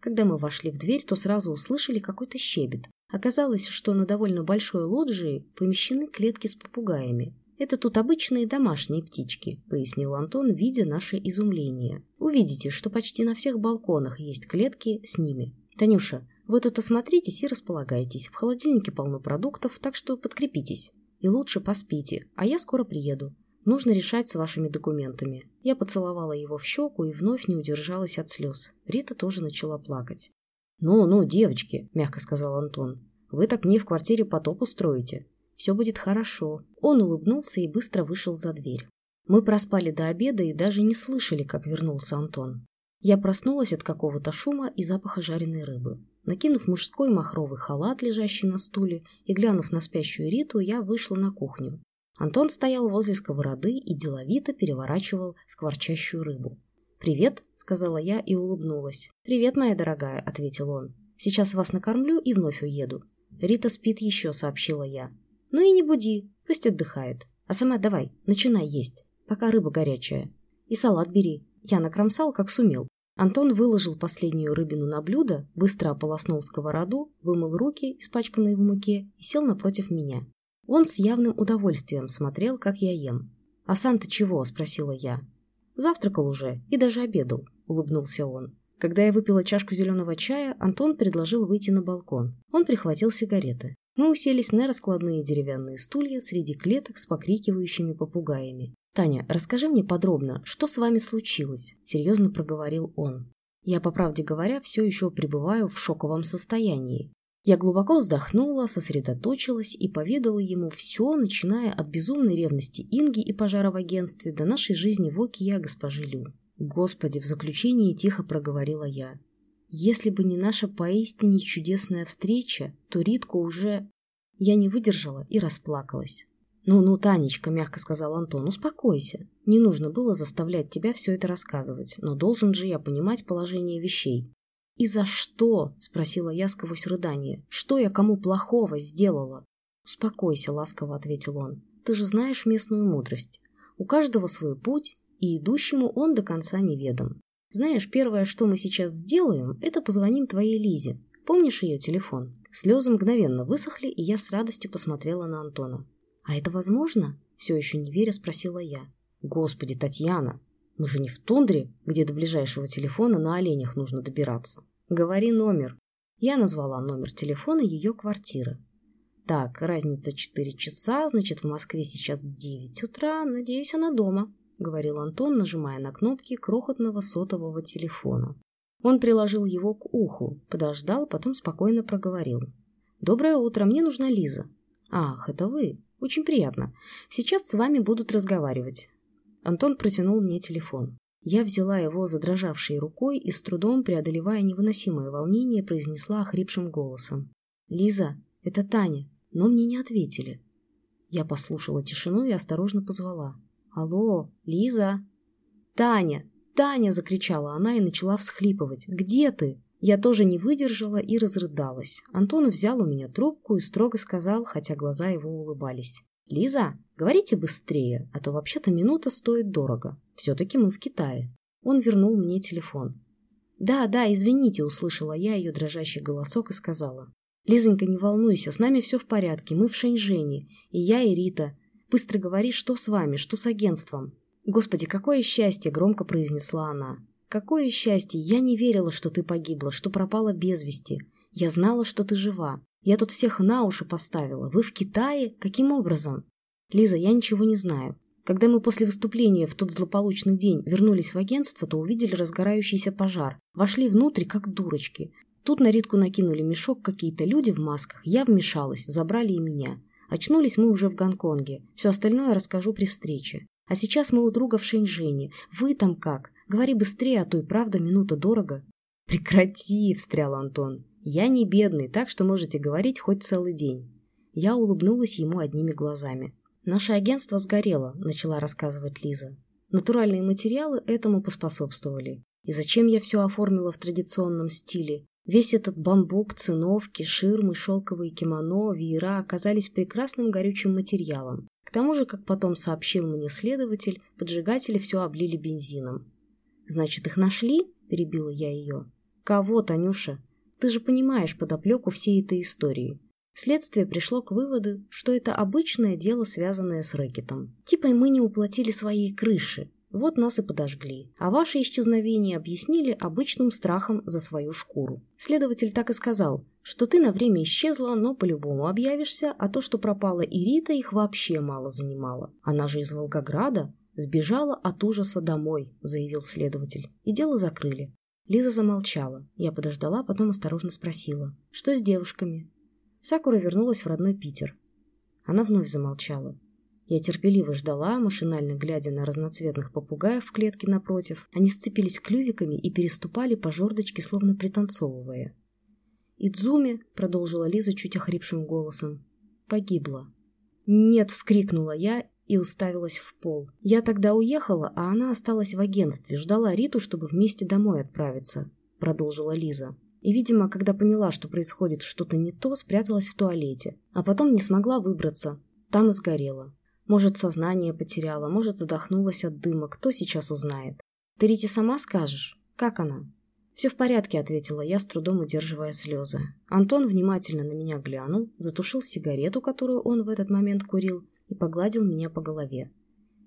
Speaker 1: Когда мы вошли в дверь, то сразу услышали какой-то щебет. Оказалось, что на довольно большой лоджии помещены клетки с попугаями. «Это тут обычные домашние птички», — пояснил Антон, видя наше изумление. «Увидите, что почти на всех балконах есть клетки с ними. Танюша, вы тут осмотритесь и располагайтесь. В холодильнике полно продуктов, так что подкрепитесь. И лучше поспите, а я скоро приеду. Нужно решать с вашими документами». Я поцеловала его в щеку и вновь не удержалась от слез. Рита тоже начала плакать. «Ну-ну, девочки», — мягко сказал Антон, — «вы так мне в квартире потоп устроите. Все будет хорошо. Он улыбнулся и быстро вышел за дверь. Мы проспали до обеда и даже не слышали, как вернулся Антон. Я проснулась от какого-то шума и запаха жареной рыбы. Накинув мужской махровый халат, лежащий на стуле, и глянув на спящую Риту, я вышла на кухню. Антон стоял возле сковороды и деловито переворачивал скворчащую рыбу. «Привет», — сказала я и улыбнулась. «Привет, моя дорогая», — ответил он. «Сейчас вас накормлю и вновь уеду». «Рита спит еще», — сообщила я. Ну и не буди, пусть отдыхает. А сама давай, начинай есть, пока рыба горячая. И салат бери. Я накромсал, как сумел. Антон выложил последнюю рыбину на блюдо, быстро ополоснул сковороду, вымыл руки, испачканные в муке, и сел напротив меня. Он с явным удовольствием смотрел, как я ем. «А сам-то чего?» – спросила я. «Завтракал уже и даже обедал», – улыбнулся он. Когда я выпила чашку зеленого чая, Антон предложил выйти на балкон. Он прихватил сигареты. Мы уселись на раскладные деревянные стулья среди клеток с покрикивающими попугаями. «Таня, расскажи мне подробно, что с вами случилось?» – серьезно проговорил он. Я, по правде говоря, все еще пребываю в шоковом состоянии. Я глубоко вздохнула, сосредоточилась и поведала ему все, начиная от безумной ревности Инги и пожара в агентстве до нашей жизни в Окия госпожи Лю. «Господи!» – в заключении тихо проговорила я. Если бы не наша поистине чудесная встреча, то Ритку уже... Я не выдержала и расплакалась. «Ну-ну, Танечка», — мягко сказал Антон, — «успокойся. Не нужно было заставлять тебя все это рассказывать, но должен же я понимать положение вещей». «И за что?» – спросила я сквозь рыдание. «Что я кому плохого сделала?» «Успокойся», – ласково ответил он. «Ты же знаешь местную мудрость. У каждого свой путь, и идущему он до конца неведом. Знаешь, первое, что мы сейчас сделаем, это позвоним твоей Лизе. Помнишь ее телефон?» Слезы мгновенно высохли, и я с радостью посмотрела на Антона. «А это возможно?» – все еще не веря спросила я. «Господи, Татьяна, мы же не в тундре, где до ближайшего телефона на оленях нужно добираться. Говори номер». Я назвала номер телефона ее квартиры. Так, разница 4 часа, значит, в Москве сейчас 9 утра. Надеюсь, она дома, говорил Антон, нажимая на кнопки крохотного сотового телефона. Он приложил его к уху, подождал, потом спокойно проговорил. «Доброе утро, мне нужна Лиза». «Ах, это вы. Очень приятно. Сейчас с вами будут разговаривать». Антон протянул мне телефон. Я взяла его задрожавшей рукой и с трудом, преодолевая невыносимое волнение, произнесла охрипшим голосом. «Лиза, это Таня но мне не ответили. Я послушала тишину и осторожно позвала. «Алло, Лиза?» «Таня! Таня!» – закричала она и начала всхлипывать. «Где ты?» Я тоже не выдержала и разрыдалась. Антон взял у меня трубку и строго сказал, хотя глаза его улыбались. «Лиза, говорите быстрее, а то вообще-то минута стоит дорого. Все-таки мы в Китае». Он вернул мне телефон. «Да, да, извините», — услышала я ее дрожащий голосок и сказала. Лизонька, не волнуйся, с нами все в порядке, мы в Шэньчжэне, и я, и Рита. Быстро говори, что с вами, что с агентством. Господи, какое счастье, громко произнесла она. Какое счастье, я не верила, что ты погибла, что пропала без вести. Я знала, что ты жива. Я тут всех на уши поставила. Вы в Китае? Каким образом? Лиза, я ничего не знаю. Когда мы после выступления в тот злополучный день вернулись в агентство, то увидели разгорающийся пожар. Вошли внутрь, как дурочки. Тут на Ритку накинули мешок какие-то люди в масках. Я вмешалась, забрали и меня. Очнулись мы уже в Гонконге. Все остальное расскажу при встрече. А сейчас мы у друга в Шэньчжэне. Вы там как? Говори быстрее, а то и правда минута дорого. Прекрати, встрял Антон. Я не бедный, так что можете говорить хоть целый день. Я улыбнулась ему одними глазами. Наше агентство сгорело, начала рассказывать Лиза. Натуральные материалы этому поспособствовали. И зачем я все оформила в традиционном стиле? Весь этот бамбук, циновки, ширмы, шелковые кимоно, веера оказались прекрасным горючим материалом. К тому же, как потом сообщил мне следователь, поджигатели все облили бензином. «Значит, их нашли?» – перебила я ее. «Кого, Танюша? Ты же понимаешь подоплеку всей этой истории». Следствие пришло к выводу, что это обычное дело, связанное с рэкетом. Типа мы не уплатили своей крыши, вот нас и подожгли. А ваше исчезновение объяснили обычным страхом за свою шкуру. Следователь так и сказал, что ты на время исчезла, но по-любому объявишься, а то, что пропала и их вообще мало занимало. Она же из Волгограда. Сбежала от ужаса домой, заявил следователь. И дело закрыли. Лиза замолчала. Я подождала, потом осторожно спросила. Что с девушками? Сакура вернулась в родной Питер. Она вновь замолчала. Я терпеливо ждала, машинально глядя на разноцветных попугаев в клетке напротив. Они сцепились клювиками и переступали по жердочке, словно пританцовывая. «Идзуми», — продолжила Лиза чуть охрипшим голосом, — «погибла». «Нет», — вскрикнула я и уставилась в пол. Я тогда уехала, а она осталась в агентстве, ждала Риту, чтобы вместе домой отправиться, — продолжила Лиза. И, видимо, когда поняла, что происходит что-то не то, спряталась в туалете. А потом не смогла выбраться. Там и сгорела. Может, сознание потеряла, может, задохнулась от дыма. Кто сейчас узнает? Ты Рите сама скажешь? Как она? «Все в порядке», — ответила я, с трудом удерживая слезы. Антон внимательно на меня глянул, затушил сигарету, которую он в этот момент курил, и погладил меня по голове.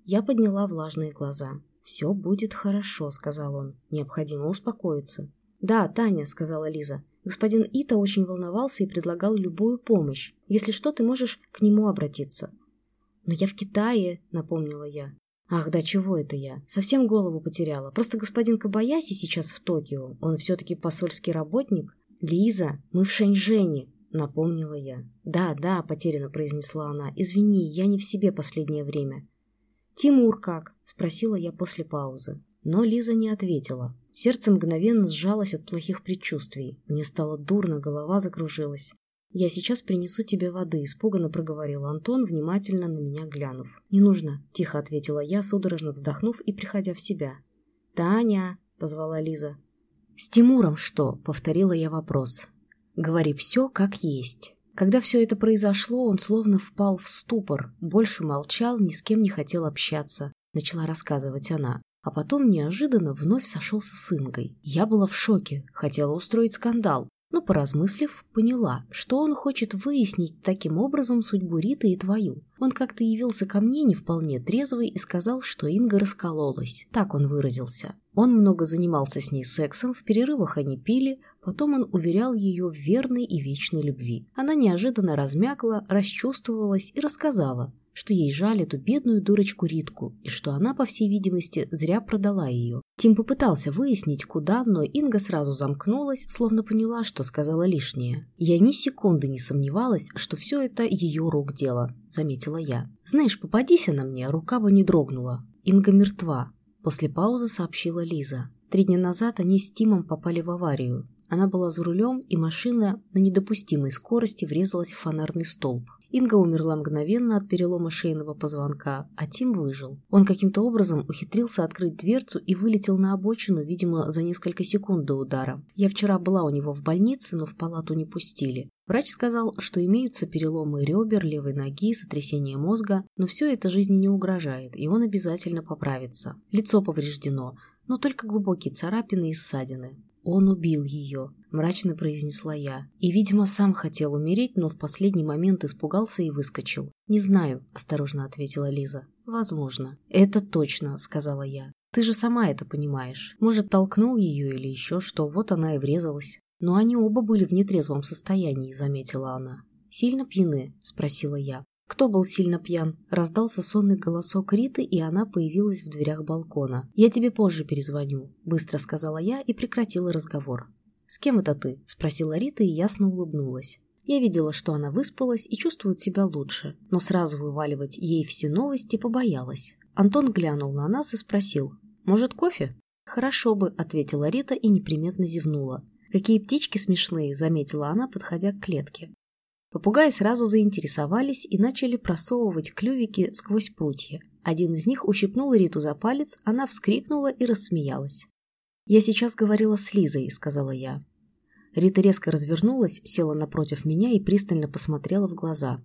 Speaker 1: Я подняла влажные глаза. «Все будет хорошо», — сказал он. «Необходимо успокоиться». «Да, Таня», — сказала Лиза. «Господин Ита очень волновался и предлагал любую помощь. Если что, ты можешь к нему обратиться. «Но я в Китае», — напомнила я. «Ах, да чего это я? Совсем голову потеряла. Просто господин Кабаяси сейчас в Токио. Он все-таки посольский работник. Лиза, мы в Шэньчжэне», — напомнила я. «Да, да», — потерянно произнесла она. «Извини, я не в себе последнее время». «Тимур как?» — спросила я после паузы. Но Лиза не ответила. Сердце мгновенно сжалось от плохих предчувствий. Мне стало дурно, голова закружилась. «Я сейчас принесу тебе воды», — испуганно проговорил Антон, внимательно на меня глянув. «Не нужно», — тихо ответила я, судорожно вздохнув и приходя в себя. «Таня!» — позвала Лиза. «С Тимуром что?» — повторила я вопрос. «Говори все как есть». Когда все это произошло, он словно впал в ступор, больше молчал, ни с кем не хотел общаться, начала рассказывать она. А потом неожиданно вновь сошелся с Ингой. Я была в шоке, хотела устроить скандал, но, поразмыслив, поняла, что он хочет выяснить таким образом судьбу Риты и твою. Он как-то явился ко мне не вполне трезвый и сказал, что Инга раскололась. Так он выразился. Он много занимался с ней сексом, в перерывах они пили, потом он уверял ее в верной и вечной любви. Она неожиданно размякла, расчувствовалась и рассказала, что ей жаль эту бедную дурочку Ритку и что она, по всей видимости, зря продала ее. Тим попытался выяснить, куда, но Инга сразу замкнулась, словно поняла, что сказала лишнее. Я ни секунды не сомневалась, что все это ее рук дело, заметила я. Знаешь, попадись она мне, рука бы не дрогнула. Инга мертва. После паузы сообщила Лиза. Три дня назад они с Тимом попали в аварию. Она была за рулем, и машина на недопустимой скорости врезалась в фонарный столб. Инга умерла мгновенно от перелома шейного позвонка, а Тим выжил. Он каким-то образом ухитрился открыть дверцу и вылетел на обочину, видимо, за несколько секунд до удара. Я вчера была у него в больнице, но в палату не пустили. Врач сказал, что имеются переломы ребер, левой ноги, сотрясение мозга, но все это жизни не угрожает, и он обязательно поправится. Лицо повреждено, но только глубокие царапины и ссадины. «Он убил ее», – мрачно произнесла я. И, видимо, сам хотел умереть, но в последний момент испугался и выскочил. «Не знаю», – осторожно ответила Лиза. «Возможно». «Это точно», – сказала я. «Ты же сама это понимаешь. Может, толкнул ее или еще что, вот она и врезалась». «Но они оба были в нетрезвом состоянии», – заметила она. «Сильно пьяны?» – спросила я. Кто был сильно пьян? Раздался сонный голосок Риты, и она появилась в дверях балкона. «Я тебе позже перезвоню», – быстро сказала я и прекратила разговор. «С кем это ты?» – спросила Рита и ясно улыбнулась. Я видела, что она выспалась и чувствует себя лучше, но сразу вываливать ей все новости побоялась. Антон глянул на нас и спросил, «Может, кофе?» «Хорошо бы», – ответила Рита и неприметно зевнула. «Какие птички смешные», – заметила она, подходя к клетке. Попугаи сразу заинтересовались и начали просовывать клювики сквозь прутья. Один из них ущипнул Риту за палец, она вскрикнула и рассмеялась. «Я сейчас говорила с Лизой», — сказала я. Рита резко развернулась, села напротив меня и пристально посмотрела в глаза.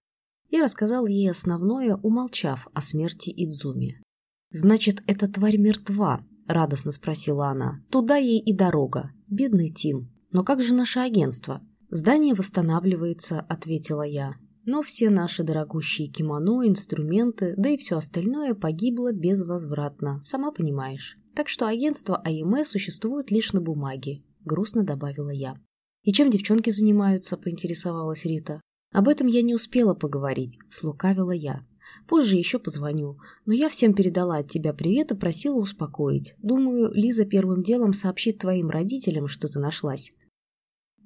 Speaker 1: Я рассказал ей основное, умолчав о смерти Идзуми. «Значит, эта тварь мертва?» – радостно спросила она. «Туда ей и дорога. Бедный Тим. Но как же наше агентство?» «Здание восстанавливается», — ответила я. «Но все наши дорогущие кимоно, инструменты, да и все остальное погибло безвозвратно, сама понимаешь. Так что агентство АМЭ существует лишь на бумаге», — грустно добавила я. «И чем девчонки занимаются?» — поинтересовалась Рита. «Об этом я не успела поговорить», — слукавила я. Позже еще позвоню. Но я всем передала от тебя привет и просила успокоить. Думаю, Лиза первым делом сообщит твоим родителям, что ты нашлась.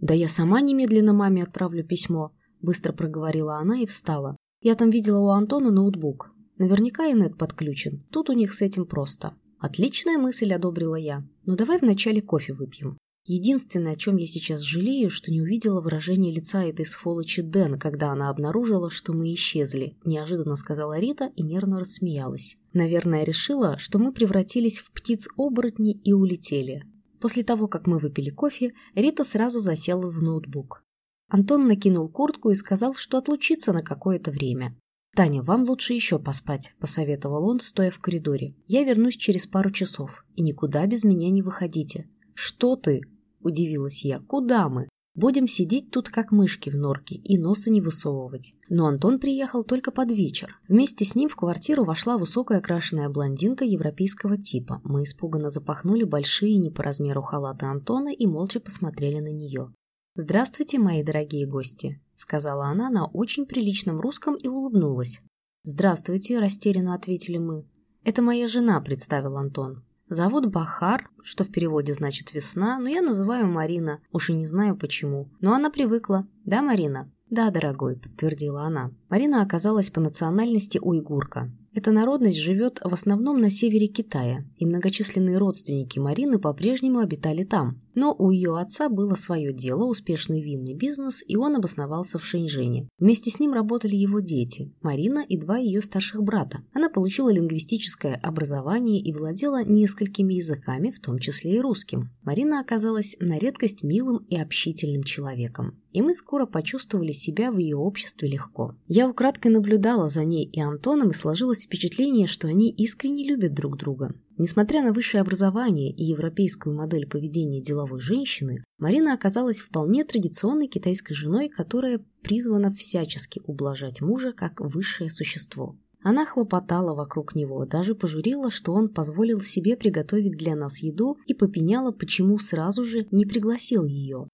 Speaker 1: «Да я сама немедленно маме отправлю письмо», – быстро проговорила она и встала. «Я там видела у Антона ноутбук. Наверняка инет подключен. Тут у них с этим просто». «Отличная мысль», – одобрила я. «Но давай вначале кофе выпьем». Единственное, о чем я сейчас жалею, что не увидела выражение лица этой сволочи Дэн, когда она обнаружила, что мы исчезли, неожиданно сказала Рита и нервно рассмеялась. Наверное, решила, что мы превратились в птиц-оборотни и улетели. После того, как мы выпили кофе, Рита сразу засела за ноутбук. Антон накинул куртку и сказал, что отлучится на какое-то время. «Таня, вам лучше еще поспать», – посоветовал он, стоя в коридоре. «Я вернусь через пару часов, и никуда без меня не выходите». «Что ты?» – удивилась я. «Куда мы?» Будем сидеть тут как мышки в норке и носа не высовывать. Но Антон приехал только под вечер. Вместе с ним в квартиру вошла высокая окрашенная блондинка европейского типа. Мы испуганно запахнули большие не по размеру халаты Антона и молча посмотрели на нее. «Здравствуйте, мои дорогие гости», — сказала она на очень приличном русском и улыбнулась. «Здравствуйте», — растерянно ответили мы. «Это моя жена», — представил Антон. Зовут Бахар, что в переводе значит «весна», но я называю Марина, уж и не знаю почему. Но она привыкла. Да, Марина? «Да, дорогой», — подтвердила она. Марина оказалась по национальности уйгурка. Эта народность живет в основном на севере Китая, и многочисленные родственники Марины по-прежнему обитали там. Но у ее отца было свое дело, успешный винный бизнес, и он обосновался в Шэньчжэне. Вместе с ним работали его дети, Марина и два ее старших брата. Она получила лингвистическое образование и владела несколькими языками, в том числе и русским. Марина оказалась на редкость милым и общительным человеком и мы скоро почувствовали себя в ее обществе легко. Я украдкой наблюдала за ней и Антоном, и сложилось впечатление, что они искренне любят друг друга. Несмотря на высшее образование и европейскую модель поведения деловой женщины, Марина оказалась вполне традиционной китайской женой, которая призвана всячески ублажать мужа как высшее существо. Она хлопотала вокруг него, даже пожурила, что он позволил себе приготовить для нас еду и попеняла, почему сразу же не пригласил ее.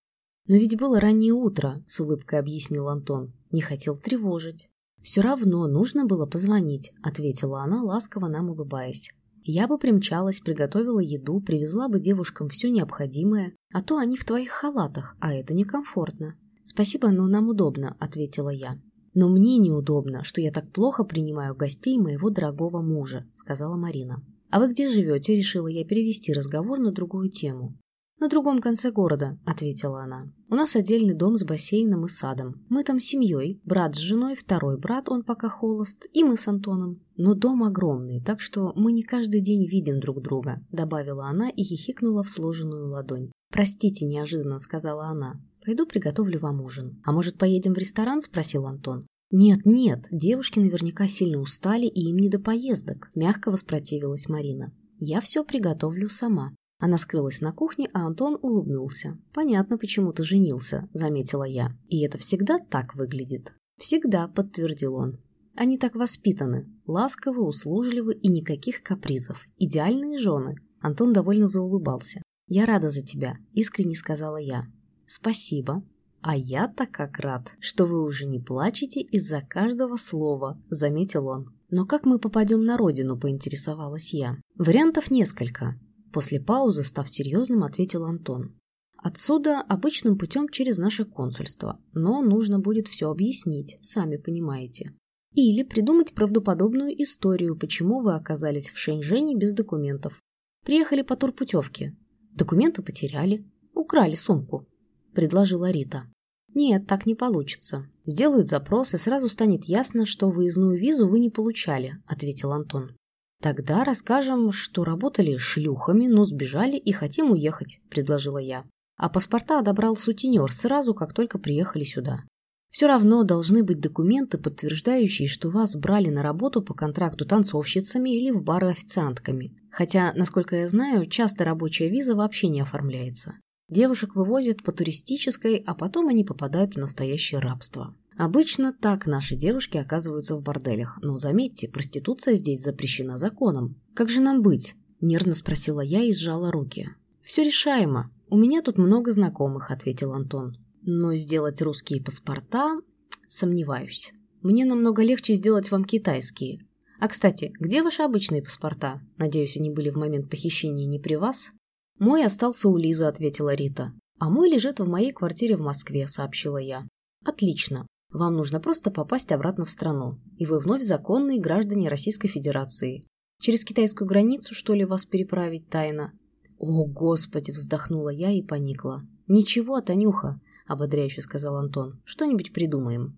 Speaker 1: «Но ведь было раннее утро», — с улыбкой объяснил Антон. «Не хотел тревожить». «Все равно нужно было позвонить», — ответила она, ласково нам улыбаясь. «Я бы примчалась, приготовила еду, привезла бы девушкам все необходимое, а то они в твоих халатах, а это некомфортно». «Спасибо, но нам удобно», — ответила я. «Но мне неудобно, что я так плохо принимаю гостей моего дорогого мужа», — сказала Марина. «А вы где живете?» — решила я перевести разговор на другую тему. «На другом конце города», — ответила она. «У нас отдельный дом с бассейном и садом. Мы там семьей, брат с женой, второй брат, он пока холост, и мы с Антоном. Но дом огромный, так что мы не каждый день видим друг друга», — добавила она и хихикнула в сложенную ладонь. «Простите, неожиданно», — сказала она. «Пойду приготовлю вам ужин». «А может, поедем в ресторан?» — спросил Антон. «Нет, нет, девушки наверняка сильно устали, и им не до поездок», — мягко воспротивилась Марина. «Я все приготовлю сама». Она скрылась на кухне, а Антон улыбнулся. «Понятно, почему ты женился», — заметила я. «И это всегда так выглядит?» «Всегда», — подтвердил он. «Они так воспитаны, ласковы, услужливы и никаких капризов. Идеальные жены». Антон довольно заулыбался. «Я рада за тебя», — искренне сказала я. «Спасибо», «А я-то как рад, что вы уже не плачете из-за каждого слова», — заметил он. «Но как мы попадем на родину?» — поинтересовалась я. «Вариантов несколько. После паузы, став серьезным, ответил Антон. Отсюда обычным путем через наше консульство, но нужно будет все объяснить, сами понимаете. Или придумать правдоподобную историю, почему вы оказались в Шэньчжэне без документов. Приехали по турпутевке. Документы потеряли. Украли сумку. Предложила Рита. Нет, так не получится. Сделают запрос, и сразу станет ясно, что выездную визу вы не получали, ответил Антон. «Тогда расскажем, что работали шлюхами, но сбежали и хотим уехать», – предложила я. А паспорта одобрал сутенер сразу, как только приехали сюда. Все равно должны быть документы, подтверждающие, что вас брали на работу по контракту танцовщицами или в бары официантками. Хотя, насколько я знаю, часто рабочая виза вообще не оформляется. Девушек вывозят по туристической, а потом они попадают в настоящее рабство. Обычно так наши девушки оказываются в борделях, но заметьте, проституция здесь запрещена законом. Как же нам быть? Нервно спросила я и сжала руки. Все решаемо. У меня тут много знакомых, ответил Антон. Но сделать русские паспорта сомневаюсь. Мне намного легче сделать вам китайские. А, кстати, где ваши обычные паспорта? Надеюсь, они были в момент похищения не при вас? Мой остался у Лизы, ответила Рита. А мой лежит в моей квартире в Москве, сообщила я. Отлично. Вам нужно просто попасть обратно в страну, и вы вновь законные граждане Российской Федерации. Через китайскую границу, что ли, вас переправить тайно? О, Господи, вздохнула я и поникла. Ничего, Танюха, ободряюще сказал Антон. Что-нибудь придумаем.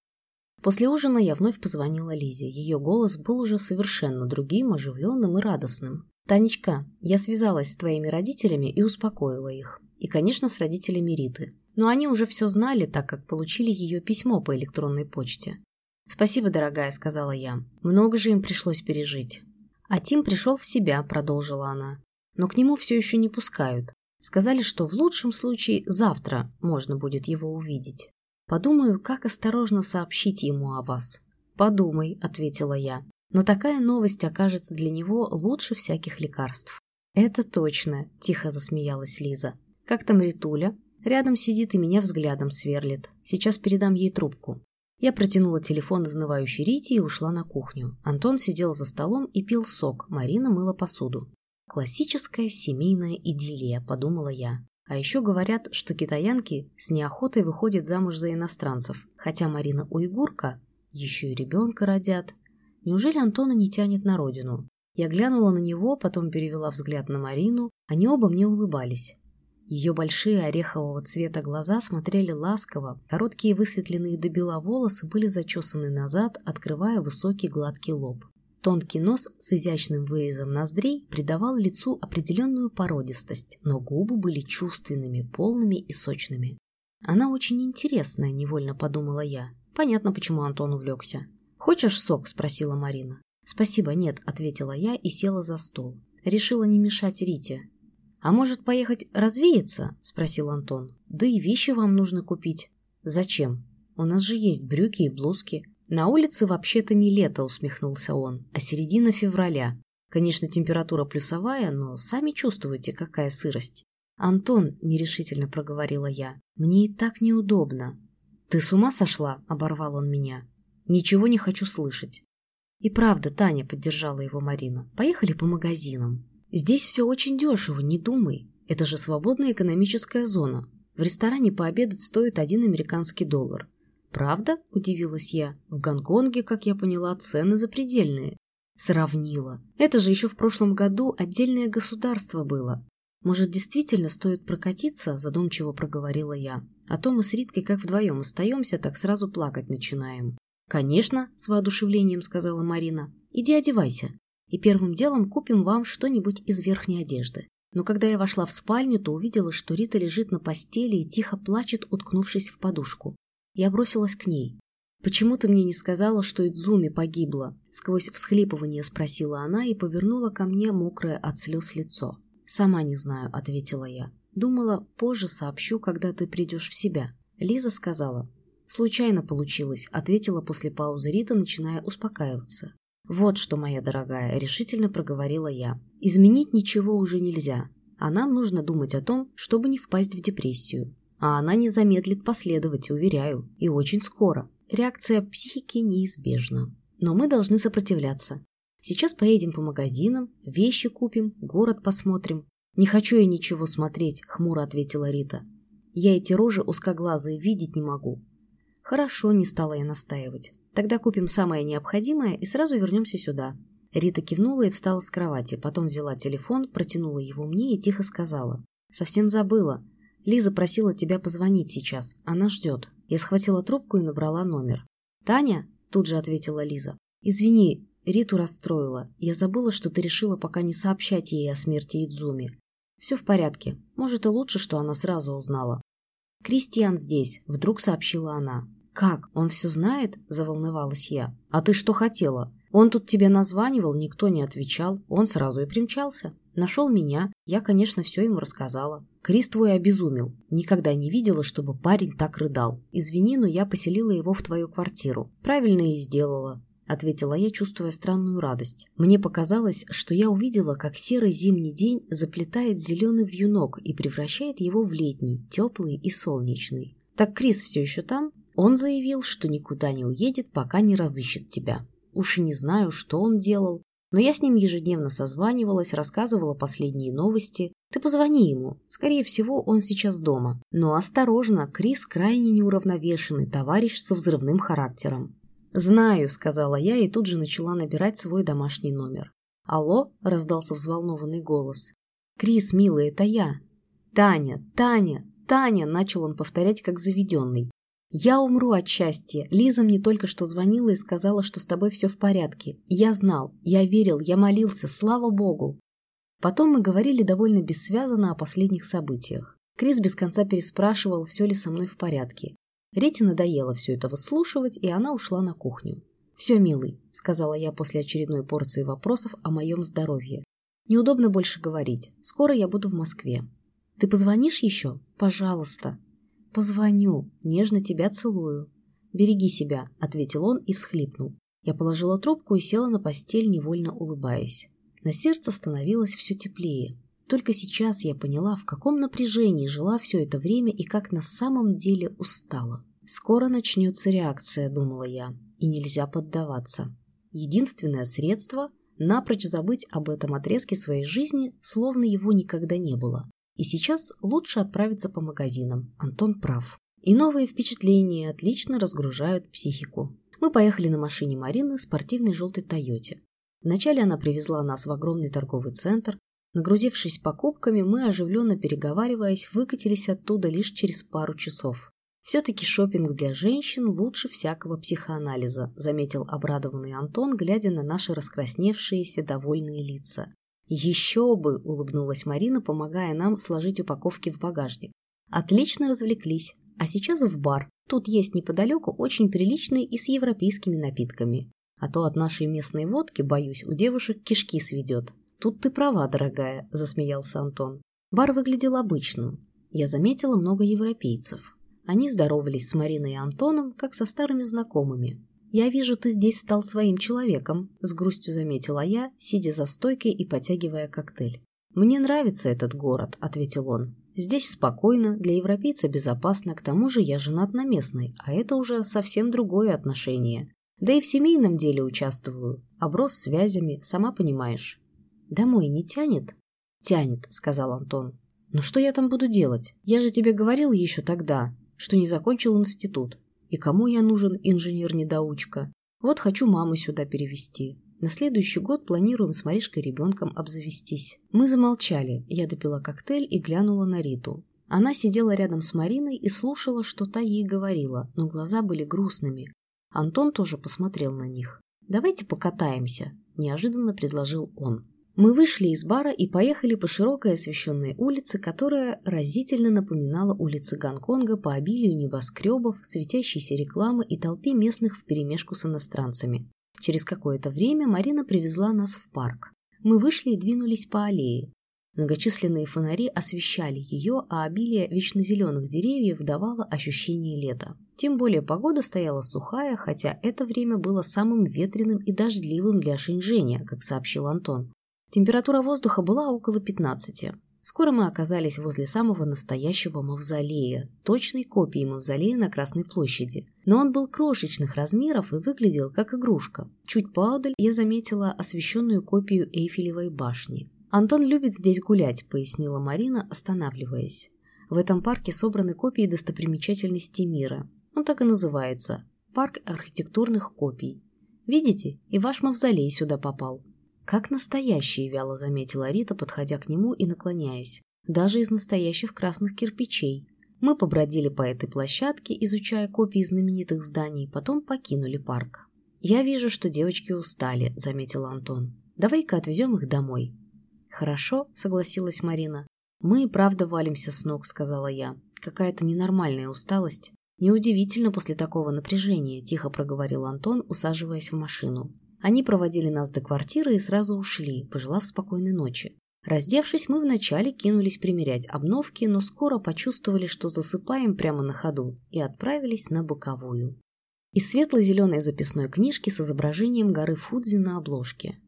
Speaker 1: После ужина я вновь позвонила Лизе. Ее голос был уже совершенно другим, оживленным и радостным. «Танечка, я связалась с твоими родителями и успокоила их. И, конечно, с родителями Риты. Но они уже все знали, так как получили ее письмо по электронной почте. «Спасибо, дорогая», — сказала я. «Много же им пришлось пережить». «А Тим пришел в себя», — продолжила она. «Но к нему все еще не пускают. Сказали, что в лучшем случае завтра можно будет его увидеть. Подумаю, как осторожно сообщить ему о вас». «Подумай», — ответила я. «Но такая новость окажется для него лучше всяких лекарств». «Это точно», — тихо засмеялась Лиза. «Как там Ритуля?» Рядом сидит и меня взглядом сверлит. Сейчас передам ей трубку. Я протянула телефон изнывающей Рите и ушла на кухню. Антон сидел за столом и пил сок, Марина мыла посуду. «Классическая семейная идиллия», — подумала я. А еще говорят, что китаянки с неохотой выходят замуж за иностранцев, хотя Марина уйгурка, еще и ребенка родят. Неужели Антона не тянет на родину? Я глянула на него, потом перевела взгляд на Марину. Они оба мне улыбались. Ее большие орехового цвета глаза смотрели ласково, короткие высветленные до бела волосы были зачесаны назад, открывая высокий гладкий лоб. Тонкий нос с изящным вырезом ноздрей придавал лицу определенную породистость, но губы были чувственными, полными и сочными. «Она очень интересная», — невольно подумала я. Понятно, почему Антон увлекся. «Хочешь сок?» — спросила Марина. «Спасибо, нет», — ответила я и села за стол. Решила не мешать Рите. «А может, поехать развеяться?» — спросил Антон. «Да и вещи вам нужно купить». «Зачем? У нас же есть брюки и блузки». «На улице вообще-то не лето», — усмехнулся он, — «а середина февраля. Конечно, температура плюсовая, но сами чувствуете, какая сырость». «Антон», — нерешительно проговорила я, — «мне и так неудобно». «Ты с ума сошла?» — оборвал он меня. «Ничего не хочу слышать». «И правда, Таня», — поддержала его Марина, — «поехали по магазинам». Здесь все очень дешево, не думай. Это же свободная экономическая зона. В ресторане пообедать стоит один американский доллар. Правда? Удивилась я. В Гонконге, как я поняла, цены запредельные. Сравнила. Это же еще в прошлом году отдельное государство было. Может, действительно стоит прокатиться? Задумчиво проговорила я. А то мы с Риткой как вдвоем остаемся, так сразу плакать начинаем. «Конечно», — с воодушевлением сказала Марина. «Иди одевайся и первым делом купим вам что-нибудь из верхней одежды. Но когда я вошла в спальню, то увидела, что Рита лежит на постели и тихо плачет, уткнувшись в подушку. Я бросилась к ней. «Почему ты мне не сказала, что Идзуми погибла?» Сквозь всхлипывание спросила она и повернула ко мне мокрое от слез лицо. «Сама не знаю», — ответила я. «Думала, позже сообщу, когда ты придешь в себя». Лиза сказала. «Случайно получилось», — ответила после паузы Рита, начиная успокаиваться. «Вот что, моя дорогая», — решительно проговорила я. «Изменить ничего уже нельзя, а нам нужно думать о том, чтобы не впасть в депрессию. А она не замедлит последовать, уверяю, и очень скоро. Реакция психики неизбежна. Но мы должны сопротивляться. Сейчас поедем по магазинам, вещи купим, город посмотрим. Не хочу я ничего смотреть, хмуро ответила Рита. Я эти рожи узкоглазые видеть не могу. Хорошо, не стала я настаивать. Тогда купим самое необходимое и сразу вернемся сюда». Рита кивнула и встала с кровати, потом взяла телефон, протянула его мне и тихо сказала. «Совсем забыла. Лиза просила тебя позвонить сейчас. Она ждет». Я схватила трубку и набрала номер. «Таня?» – тут же ответила Лиза. «Извини, Риту расстроила. Я забыла, что ты решила пока не сообщать ей о смерти Идзуми. Все в порядке. Может, и лучше, что она сразу узнала». «Кристиан здесь», – вдруг сообщила она. «Как? Он все знает?» – заволновалась я. «А ты что хотела? Он тут тебе названивал, никто не отвечал. Он сразу и примчался. Нашел меня. Я, конечно, все ему рассказала. Крис твой обезумел. Никогда не видела, чтобы парень так рыдал. Извини, но я поселила его в твою квартиру. Правильно и сделала. — ответила я, чувствуя странную радость. Мне показалось, что я увидела, как серый зимний день заплетает зеленый вьюнок и превращает его в летний, теплый и солнечный. «Так Крис все еще там?» Он заявил, что никуда не уедет, пока не разыщет тебя. Уж и не знаю, что он делал, но я с ним ежедневно созванивалась, рассказывала последние новости. Ты позвони ему. Скорее всего, он сейчас дома. Но осторожно, Крис крайне неуравновешенный товарищ со взрывным характером. «Знаю», — сказала я и тут же начала набирать свой домашний номер. «Алло?» — раздался взволнованный голос. «Крис, милый, это я». «Таня, Таня, Таня!» — начал он повторять как заведенный. «Я умру от счастья. Лиза мне только что звонила и сказала, что с тобой все в порядке. Я знал, я верил, я молился, слава богу». Потом мы говорили довольно бессвязно о последних событиях. Крис без конца переспрашивал, все ли со мной в порядке. Рете надоело все это выслушивать, и она ушла на кухню. «Все, милый», — сказала я после очередной порции вопросов о моем здоровье. «Неудобно больше говорить. Скоро я буду в Москве. Ты позвонишь еще? Пожалуйста». «Позвоню, нежно тебя целую». «Береги себя», — ответил он и всхлипнул. Я положила трубку и села на постель, невольно улыбаясь. На сердце становилось все теплее. Только сейчас я поняла, в каком напряжении жила все это время и как на самом деле устала. «Скоро начнется реакция», — думала я, — «и нельзя поддаваться». Единственное средство — напрочь забыть об этом отрезке своей жизни, словно его никогда не было. И сейчас лучше отправиться по магазинам. Антон прав. И новые впечатления отлично разгружают психику. Мы поехали на машине Марины в спортивной желтой Тойоте. Вначале она привезла нас в огромный торговый центр. Нагрузившись покупками, мы, оживленно переговариваясь, выкатились оттуда лишь через пару часов. «Все-таки шопинг для женщин лучше всякого психоанализа», заметил обрадованный Антон, глядя на наши раскрасневшиеся довольные лица. «Еще бы!» – улыбнулась Марина, помогая нам сложить упаковки в багажник. «Отлично развлеклись. А сейчас в бар. Тут есть неподалеку очень приличный и с европейскими напитками. А то от нашей местной водки, боюсь, у девушек кишки сведет. Тут ты права, дорогая, засмеялся Антон. Бар выглядел обычным. Я заметила много европейцев. Они здоровались с Мариной и Антоном, как со старыми знакомыми. «Я вижу, ты здесь стал своим человеком», — с грустью заметила я, сидя за стойкой и потягивая коктейль. «Мне нравится этот город», — ответил он. «Здесь спокойно, для европейца безопасно, к тому же я женат на местной, а это уже совсем другое отношение. Да и в семейном деле участвую. Оброс связями, сама понимаешь. Домой не тянет? Тянет, сказал Антон. Ну что я там буду делать? Я же тебе говорил еще тогда, что не закончил институт. И кому я нужен, инженер-недоучка? Вот хочу маму сюда перевести. На следующий год планируем с Маришкой ребенком обзавестись. Мы замолчали. Я допила коктейль и глянула на Риту. Она сидела рядом с Мариной и слушала, что та ей говорила, но глаза были грустными, Антон тоже посмотрел на них. «Давайте покатаемся», – неожиданно предложил он. Мы вышли из бара и поехали по широкой освещенной улице, которая разительно напоминала улицы Гонконга по обилию небоскребов, светящейся рекламы и толпе местных вперемешку с иностранцами. Через какое-то время Марина привезла нас в парк. Мы вышли и двинулись по аллее. Многочисленные фонари освещали ее, а обилие вечно зеленых деревьев давало ощущение лета. Тем более погода стояла сухая, хотя это время было самым ветреным и дождливым для Шэньчжэня, как сообщил Антон. Температура воздуха была около 15. Скоро мы оказались возле самого настоящего мавзолея, точной копии мавзолея на Красной площади. Но он был крошечных размеров и выглядел как игрушка. Чуть поодаль я заметила освещенную копию Эйфелевой башни. «Антон любит здесь гулять», — пояснила Марина, останавливаясь. В этом парке собраны копии достопримечательностей мира. Он так и называется – парк архитектурных копий. Видите, и ваш мавзолей сюда попал. Как настоящий, вяло заметила Рита, подходя к нему и наклоняясь. Даже из настоящих красных кирпичей. Мы побродили по этой площадке, изучая копии знаменитых зданий, потом покинули парк. «Я вижу, что девочки устали», — заметил Антон. «Давай-ка отвезем их домой». «Хорошо», — согласилась Марина. «Мы и правда валимся с ног», — сказала я. «Какая-то ненормальная усталость». «Неудивительно после такого напряжения», — тихо проговорил Антон, усаживаясь в машину. Они проводили нас до квартиры и сразу ушли, пожелав спокойной ночи. Раздевшись, мы вначале кинулись примерять обновки, но скоро почувствовали, что засыпаем прямо на ходу, и отправились на боковую. Из светло-зеленой записной книжки с изображением горы Фудзи на обложке.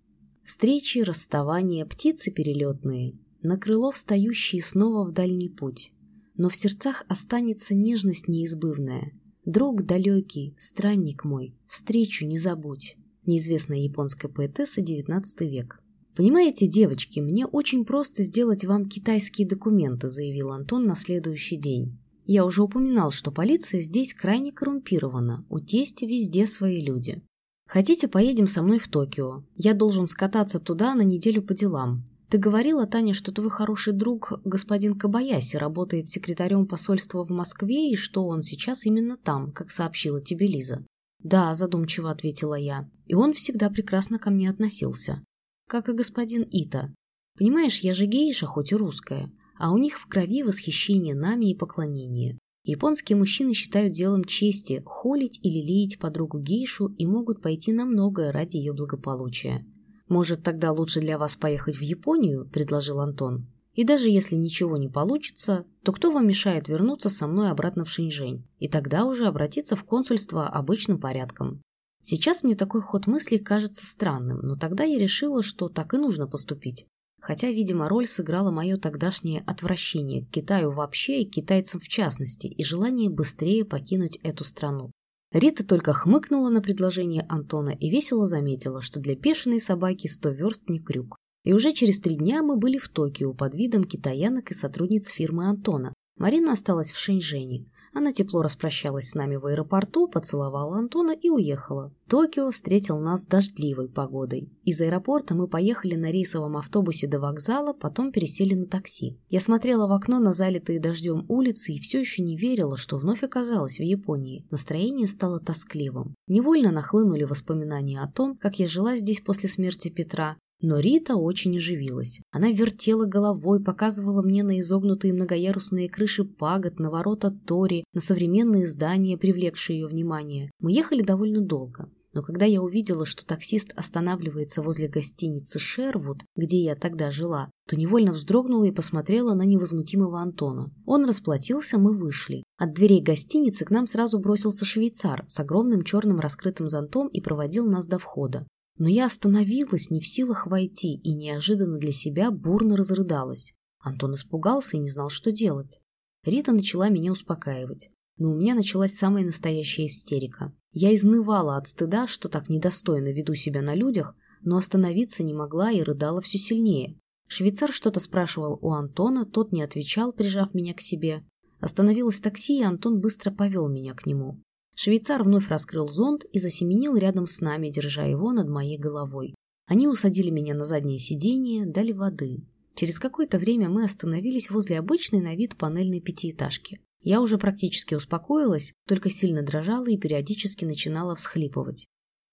Speaker 1: Встречи, расставания, птицы перелетные, на крыло встающие снова в дальний путь. Но в сердцах останется нежность неизбывная. Друг далекий, странник мой, встречу не забудь. Неизвестная японская поэтесса XIX век. «Понимаете, девочки, мне очень просто сделать вам китайские документы», заявил Антон на следующий день. «Я уже упоминал, что полиция здесь крайне коррумпирована, у тестя везде свои люди. Хотите, поедем со мной в Токио? Я должен скататься туда на неделю по делам. Ты говорила, Таня, что твой хороший друг, господин Кабаяси, работает секретарем посольства в Москве и что он сейчас именно там, как сообщила тебе Лиза. Да, задумчиво ответила я. И он всегда прекрасно ко мне относился. Как и господин Ита. Понимаешь, я же гейша, хоть и русская, а у них в крови восхищение нами и поклонение. Японские мужчины считают делом чести холить или леять подругу гейшу и могут пойти на многое ради ее благополучия. «Может, тогда лучше для вас поехать в Японию?» – предложил Антон. «И даже если ничего не получится, то кто вам мешает вернуться со мной обратно в Шэньчжэнь и тогда уже обратиться в консульство обычным порядком?» Сейчас мне такой ход мыслей кажется странным, но тогда я решила, что так и нужно поступить. Хотя, видимо, роль сыграла мое тогдашнее отвращение к Китаю вообще и китайцам в частности, и желание быстрее покинуть эту страну. Рита только хмыкнула на предложение Антона и весело заметила, что для пешеной собаки сто верст не крюк. И уже через три дня мы были в Токио под видом китаянок и сотрудниц фирмы Антона. Марина осталась в Шэньчжэне. Она тепло распрощалась с нами в аэропорту, поцеловала Антона и уехала. Токио встретил нас дождливой погодой. Из аэропорта мы поехали на рейсовом автобусе до вокзала, потом пересели на такси. Я смотрела в окно на залитые дождем улицы и все еще не верила, что вновь оказалась в Японии. Настроение стало тоскливым. Невольно нахлынули воспоминания о том, как я жила здесь после смерти Петра, но Рита очень оживилась. Она вертела головой, показывала мне на изогнутые многоярусные крыши пагод, на ворота Тори, на современные здания, привлекшие ее внимание. Мы ехали довольно долго. Но когда я увидела, что таксист останавливается возле гостиницы «Шервуд», где я тогда жила, то невольно вздрогнула и посмотрела на невозмутимого Антона. Он расплатился, мы вышли. От дверей гостиницы к нам сразу бросился швейцар с огромным черным раскрытым зонтом и проводил нас до входа. Но я остановилась, не в силах войти, и неожиданно для себя бурно разрыдалась. Антон испугался и не знал, что делать. Рита начала меня успокаивать, но у меня началась самая настоящая истерика. Я изнывала от стыда, что так недостойно веду себя на людях, но остановиться не могла и рыдала все сильнее. Швейцар что-то спрашивал у Антона, тот не отвечал, прижав меня к себе. Остановилось такси, и Антон быстро повел меня к нему. Швейцар вновь раскрыл зонт и засеменил рядом с нами, держа его над моей головой. Они усадили меня на заднее сиденье, дали воды. Через какое-то время мы остановились возле обычной на вид панельной пятиэтажки. Я уже практически успокоилась, только сильно дрожала и периодически начинала всхлипывать.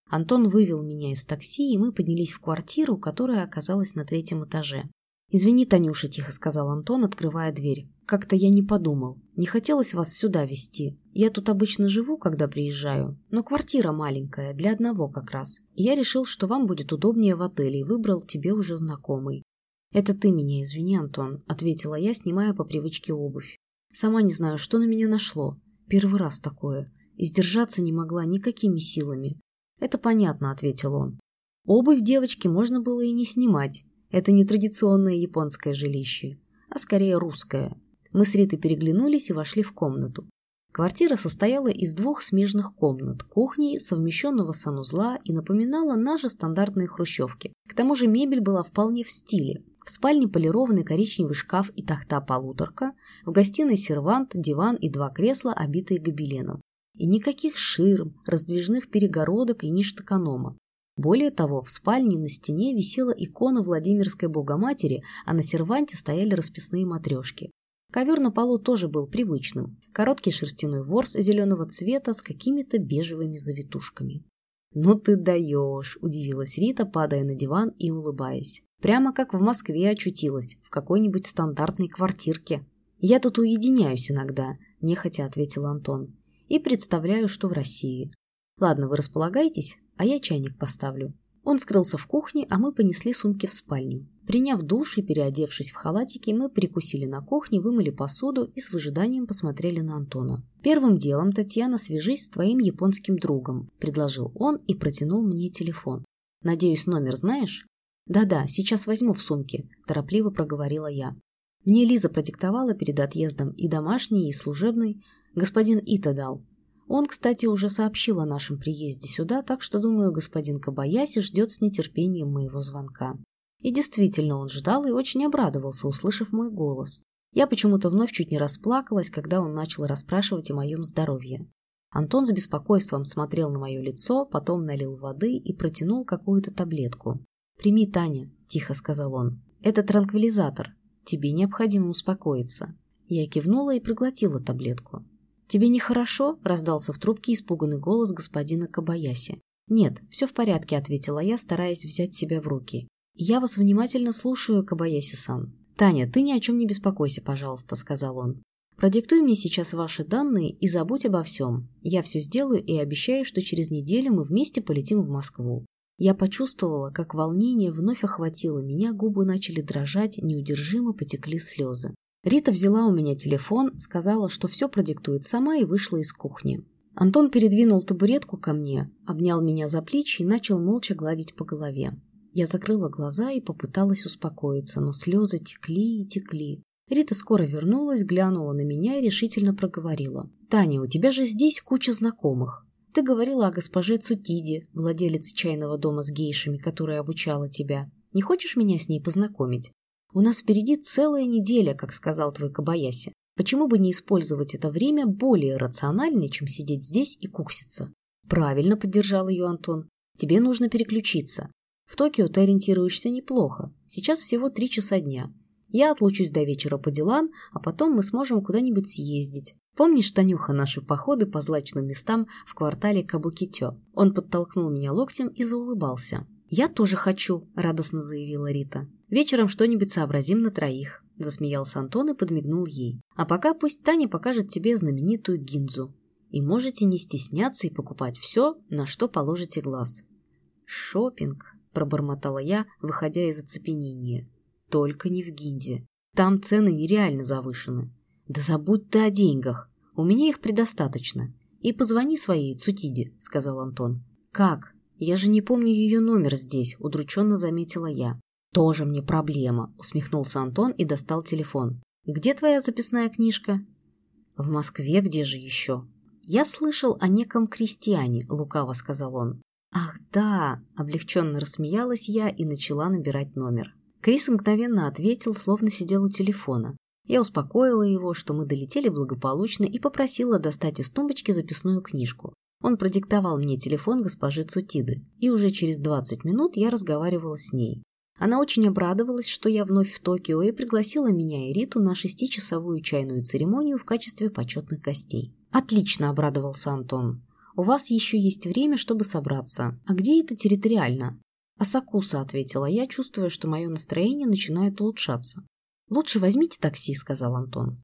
Speaker 1: Антон вывел меня из такси, и мы поднялись в квартиру, которая оказалась на третьем этаже. «Извини, Танюша», – тихо сказал Антон, открывая дверь. «Как-то я не подумал. Не хотелось вас сюда везти. Я тут обычно живу, когда приезжаю, но квартира маленькая, для одного как раз. И я решил, что вам будет удобнее в отеле, и выбрал тебе уже знакомый». «Это ты меня извини, Антон», – ответила я, снимая по привычке обувь. «Сама не знаю, что на меня нашло. Первый раз такое. И сдержаться не могла никакими силами». «Это понятно», – ответил он. Обувь девочки можно было и не снимать. Это не традиционное японское жилище, а скорее русское. Мы с Ритой переглянулись и вошли в комнату. Квартира состояла из двух смежных комнат, кухни, совмещенного санузла и напоминала наши стандартные хрущевки. К тому же мебель была вполне в стиле. В спальне полированный коричневый шкаф и тахта-полуторка, в гостиной сервант, диван и два кресла, обитые гобеленом. И никаких ширм, раздвижных перегородок и ниш токанома. Более того, в спальне на стене висела икона Владимирской Богоматери, а на серванте стояли расписные матрешки. Ковер на полу тоже был привычным. Короткий шерстяной ворс зеленого цвета с какими-то бежевыми завитушками. «Ну ты даешь!» – удивилась Рита, падая на диван и улыбаясь. «Прямо как в Москве очутилась, в какой-нибудь стандартной квартирке». «Я тут уединяюсь иногда», – нехотя ответил Антон. «И представляю, что в России. Ладно, вы располагайтесь, а я чайник поставлю. Он скрылся в кухне, а мы понесли сумки в спальню. Приняв душ и переодевшись в халатики, мы перекусили на кухне, вымыли посуду и с выжиданием посмотрели на Антона. «Первым делом, Татьяна, свяжись с твоим японским другом», – предложил он и протянул мне телефон. «Надеюсь, номер знаешь?» «Да-да, сейчас возьму в сумке», – торопливо проговорила я. Мне Лиза продиктовала перед отъездом и домашний, и служебный. Господин Ита дал. Он, кстати, уже сообщил о нашем приезде сюда, так что, думаю, господин Кабаяси ждет с нетерпением моего звонка. И действительно, он ждал и очень обрадовался, услышав мой голос. Я почему-то вновь чуть не расплакалась, когда он начал расспрашивать о моем здоровье. Антон с беспокойством смотрел на мое лицо, потом налил воды и протянул какую-то таблетку. «Прими, Таня», – тихо сказал он. «Это транквилизатор. Тебе необходимо успокоиться». Я кивнула и проглотила таблетку. «Тебе нехорошо?» – раздался в трубке испуганный голос господина Кабаяси. «Нет, все в порядке», – ответила я, стараясь взять себя в руки. «Я вас внимательно слушаю, Кабаяси-сан». «Таня, ты ни о чем не беспокойся, пожалуйста», – сказал он. «Продиктуй мне сейчас ваши данные и забудь обо всем. Я все сделаю и обещаю, что через неделю мы вместе полетим в Москву». Я почувствовала, как волнение вновь охватило меня, губы начали дрожать, неудержимо потекли слезы. Рита взяла у меня телефон, сказала, что все продиктует сама и вышла из кухни. Антон передвинул табуретку ко мне, обнял меня за плечи и начал молча гладить по голове. Я закрыла глаза и попыталась успокоиться, но слезы текли и текли. Рита скоро вернулась, глянула на меня и решительно проговорила. «Таня, у тебя же здесь куча знакомых. Ты говорила о госпоже Цутиде, владелец чайного дома с гейшами, которая обучала тебя. Не хочешь меня с ней познакомить? У нас впереди целая неделя, как сказал твой Кабаяси. Почему бы не использовать это время более рационально, чем сидеть здесь и кукситься? Правильно поддержал ее Антон. Тебе нужно переключиться. В Токио ты ориентируешься неплохо. Сейчас всего три часа дня. Я отлучусь до вечера по делам, а потом мы сможем куда-нибудь съездить. Помнишь, Танюха, наши походы по злачным местам в квартале Кабукитё? Он подтолкнул меня локтем и заулыбался. «Я тоже хочу», – радостно заявила Рита. «Вечером что-нибудь сообразим на троих», – засмеялся Антон и подмигнул ей. «А пока пусть Таня покажет тебе знаменитую гинзу. И можете не стесняться и покупать все, на что положите глаз». Шопинг, пробормотала я, выходя из оцепенения. «Только не в Гинзе. Там цены нереально завышены. «Да забудь ты о деньгах. У меня их предостаточно. И позвони своей Цутиде», — сказал Антон. «Как? Я же не помню ее номер здесь», — удрученно заметила я. «Тоже мне проблема», — усмехнулся Антон и достал телефон. «Где твоя записная книжка?» «В Москве где же еще?» «Я слышал о неком крестьяне», — лукаво сказал он. «Ах, да!» — облегченно рассмеялась я и начала набирать номер. Крис мгновенно ответил, словно сидел у телефона. Я успокоила его, что мы долетели благополучно и попросила достать из тумбочки записную книжку. Он продиктовал мне телефон госпожи Цутиды, и уже через 20 минут я разговаривала с ней. Она очень обрадовалась, что я вновь в Токио и пригласила меня и Риту на шестичасовую чайную церемонию в качестве почетных гостей. «Отлично!» – обрадовался Антон. «У вас еще есть время, чтобы собраться. А где это территориально?» «Асакуса», – ответила я, чувствуя, что мое настроение начинает улучшаться. «Лучше возьмите такси», — сказал Антон.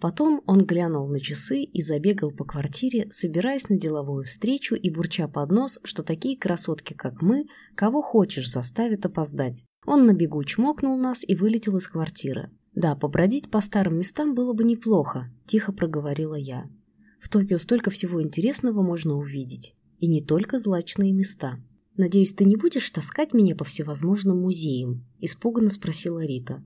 Speaker 1: Потом он глянул на часы и забегал по квартире, собираясь на деловую встречу и бурча под нос, что такие красотки, как мы, кого хочешь, заставят опоздать. Он на бегу чмокнул нас и вылетел из квартиры. «Да, побродить по старым местам было бы неплохо», – тихо проговорила я. «В Токио столько всего интересного можно увидеть. И не только злачные места. Надеюсь, ты не будешь таскать меня по всевозможным музеям?» – испуганно спросила Рита.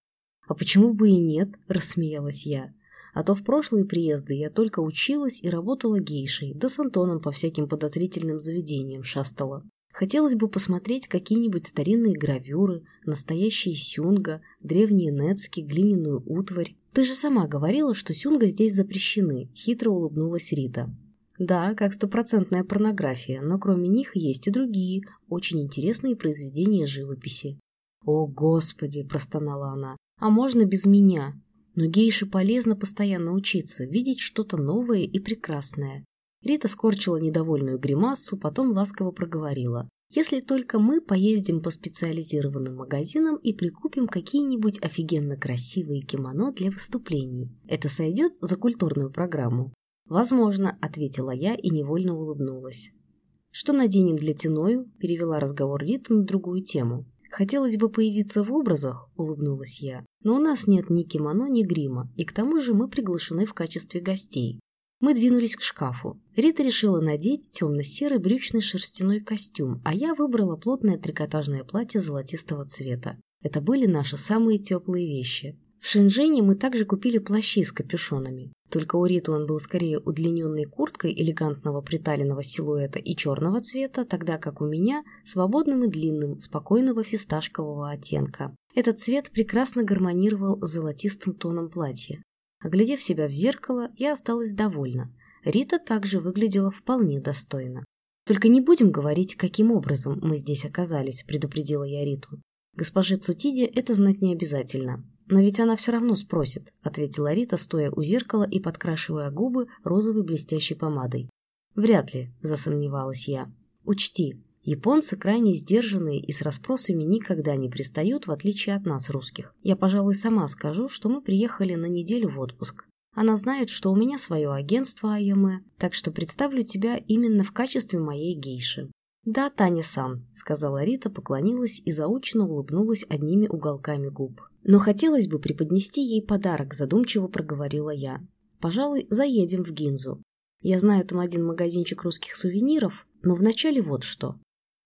Speaker 1: «А почему бы и нет?» – рассмеялась я. «А то в прошлые приезды я только училась и работала гейшей, да с Антоном по всяким подозрительным заведениям шастала. Хотелось бы посмотреть какие-нибудь старинные гравюры, настоящие сюнга, древние нецки, глиняную утварь. Ты же сама говорила, что сюнга здесь запрещены», – хитро улыбнулась Рита. Да, как стопроцентная порнография, но кроме них есть и другие, очень интересные произведения живописи. «О, Господи!» – простонала она. А можно без меня. Но гейше полезно постоянно учиться, видеть что-то новое и прекрасное. Рита скорчила недовольную гримасу, потом ласково проговорила. Если только мы поездим по специализированным магазинам и прикупим какие-нибудь офигенно красивые кимоно для выступлений. Это сойдет за культурную программу? Возможно, ответила я и невольно улыбнулась. Что наденем для Тиною? Перевела разговор Рита на другую тему. Хотелось бы появиться в образах, улыбнулась я, но у нас нет ни кимоно, ни грима, и к тому же мы приглашены в качестве гостей. Мы двинулись к шкафу. Рита решила надеть темно-серый брючный шерстяной костюм, а я выбрала плотное трикотажное платье золотистого цвета. Это были наши самые теплые вещи. В Шэньчжэне мы также купили плащи с капюшонами. Только у Риты он был скорее удлиненной курткой элегантного приталенного силуэта и черного цвета, тогда как у меня свободным и длинным, спокойного фисташкового оттенка. Этот цвет прекрасно гармонировал с золотистым тоном платья. Оглядев себя в зеркало, я осталась довольна. Рита также выглядела вполне достойно. «Только не будем говорить, каким образом мы здесь оказались», – предупредила я Риту. «Госпоже Цутиде это знать не обязательно. «Но ведь она все равно спросит», — ответила Рита, стоя у зеркала и подкрашивая губы розовой блестящей помадой. «Вряд ли», — засомневалась я. «Учти, японцы крайне сдержанные и с расспросами никогда не пристают, в отличие от нас, русских. Я, пожалуй, сама скажу, что мы приехали на неделю в отпуск. Она знает, что у меня свое агентство АЕМ, так что представлю тебя именно в качестве моей гейши. «Да, Таня-сан», — сказала Рита, поклонилась и заученно улыбнулась одними уголками губ. «Но хотелось бы преподнести ей подарок», — задумчиво проговорила я. «Пожалуй, заедем в Гинзу. Я знаю там один магазинчик русских сувениров, но вначале вот что».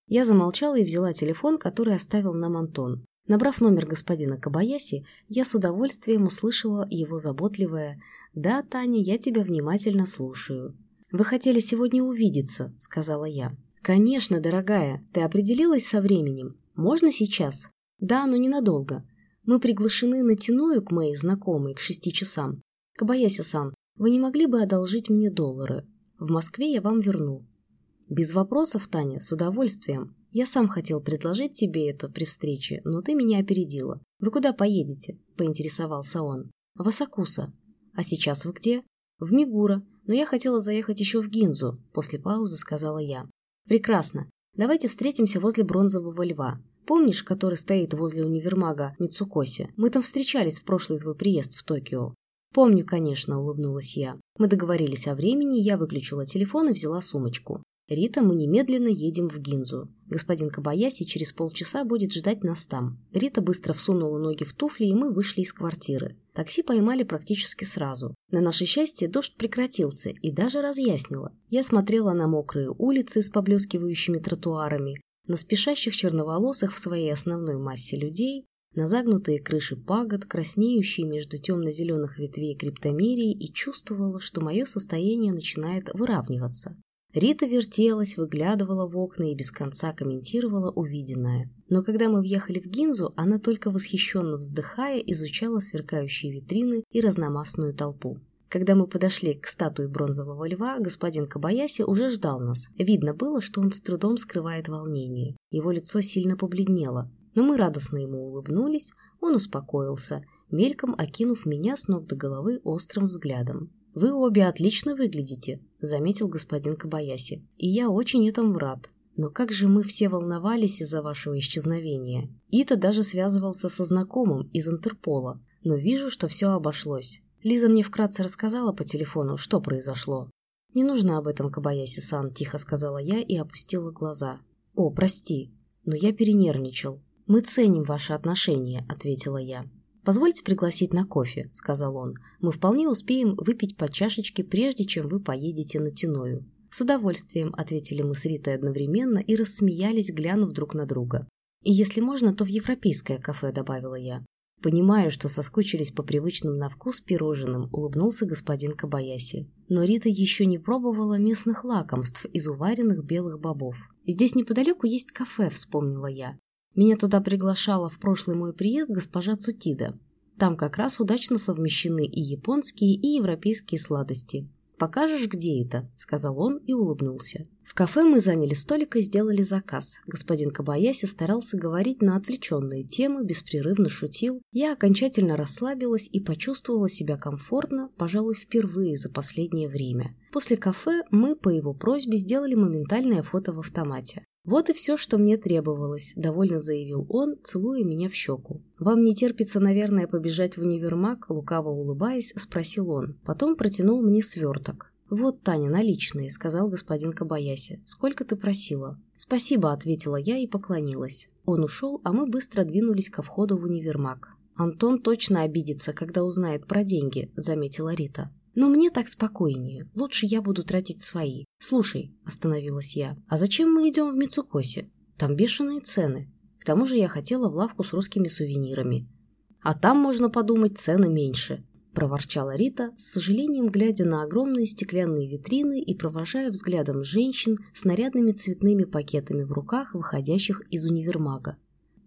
Speaker 1: Я замолчала и взяла телефон, который оставил нам Антон. Набрав номер господина Кабаяси, я с удовольствием услышала его заботливое «Да, Таня, я тебя внимательно слушаю». «Вы хотели сегодня увидеться», — сказала я. «Конечно, дорогая, ты определилась со временем? Можно сейчас?» «Да, но ненадолго. Мы приглашены на Тиною к моей знакомой к шести часам. Кабаяси-сан, вы не могли бы одолжить мне доллары? В Москве я вам верну». «Без вопросов, Таня, с удовольствием. Я сам хотел предложить тебе это при встрече, но ты меня опередила. Вы куда поедете?» – поинтересовался он. «В Асакуса. А сейчас вы где?» «В Мигура. Но я хотела заехать еще в Гинзу», – после паузы сказала я. «Прекрасно. Давайте встретимся возле Бронзового Льва. Помнишь, который стоит возле универмага Мицукоси? Мы там встречались в прошлый твой приезд в Токио. «Помню, конечно», — улыбнулась я. Мы договорились о времени, я выключила телефон и взяла сумочку. «Рита, мы немедленно едем в Гинзу. Господин Кабаяси через полчаса будет ждать нас там». Рита быстро всунула ноги в туфли, и мы вышли из квартиры. Такси поймали практически сразу. На наше счастье дождь прекратился и даже разъяснило. Я смотрела на мокрые улицы с поблескивающими тротуарами, на спешащих черноволосых в своей основной массе людей, на загнутые крыши пагод, краснеющие между темно-зеленых ветвей криптомерии и чувствовала, что мое состояние начинает выравниваться. Рита вертелась, выглядывала в окна и без конца комментировала увиденное. Но когда мы въехали в Гинзу, она только восхищенно вздыхая изучала сверкающие витрины и разномастную толпу. Когда мы подошли к статуе бронзового льва, господин Кабаяси уже ждал нас. Видно было, что он с трудом скрывает волнение. Его лицо сильно побледнело. Но мы радостно ему улыбнулись, он успокоился, мельком окинув меня с ног до головы острым взглядом. «Вы обе отлично выглядите», — заметил господин Кабаяси. «И я очень этому рад. Но как же мы все волновались из-за вашего исчезновения. Ита даже связывался со знакомым из Интерпола. Но вижу, что все обошлось. Лиза мне вкратце рассказала по телефону, что произошло. «Не нужно об этом, Кабаяси-сан», — тихо сказала я и опустила глаза. «О, прости, но я перенервничал. «Мы ценим ваши отношения», — ответила я. «Позвольте пригласить на кофе», — сказал он. «Мы вполне успеем выпить по чашечке, прежде чем вы поедете на Тиною». «С удовольствием», — ответили мы с Ритой одновременно и рассмеялись, глянув друг на друга. «И если можно, то в европейское кафе», — добавила я. Понимаю, что соскучились по привычным на вкус пирожным, улыбнулся господин Кабаяси. Но Рита еще не пробовала местных лакомств из уваренных белых бобов. «Здесь неподалеку есть кафе», — вспомнила я. Меня туда приглашала в прошлый мой приезд госпожа Цутида. Там как раз удачно совмещены и японские, и европейские сладости. «Покажешь, где это?» – сказал он и улыбнулся. В кафе мы заняли столик и сделали заказ. Господин Кабаяси старался говорить на отвлеченные темы, беспрерывно шутил. Я окончательно расслабилась и почувствовала себя комфортно, пожалуй, впервые за последнее время. После кафе мы по его просьбе сделали моментальное фото в автомате. «Вот и все, что мне требовалось», — довольно заявил он, целуя меня в щеку. «Вам не терпится, наверное, побежать в универмаг?» — лукаво улыбаясь, спросил он. Потом протянул мне сверток. «Вот, Таня, наличные», — сказал господин Кабаяси. «Сколько ты просила?» «Спасибо», — ответила я и поклонилась. Он ушел, а мы быстро двинулись ко входу в универмаг. «Антон точно обидится, когда узнает про деньги», — заметила Рита. Но мне так спокойнее. Лучше я буду тратить свои. Слушай, остановилась я, а зачем мы идем в Мицукоси? Там бешеные цены. К тому же я хотела в лавку с русскими сувенирами. А там, можно подумать, цены меньше. Проворчала Рита, с сожалением глядя на огромные стеклянные витрины и провожая взглядом женщин с нарядными цветными пакетами в руках, выходящих из универмага.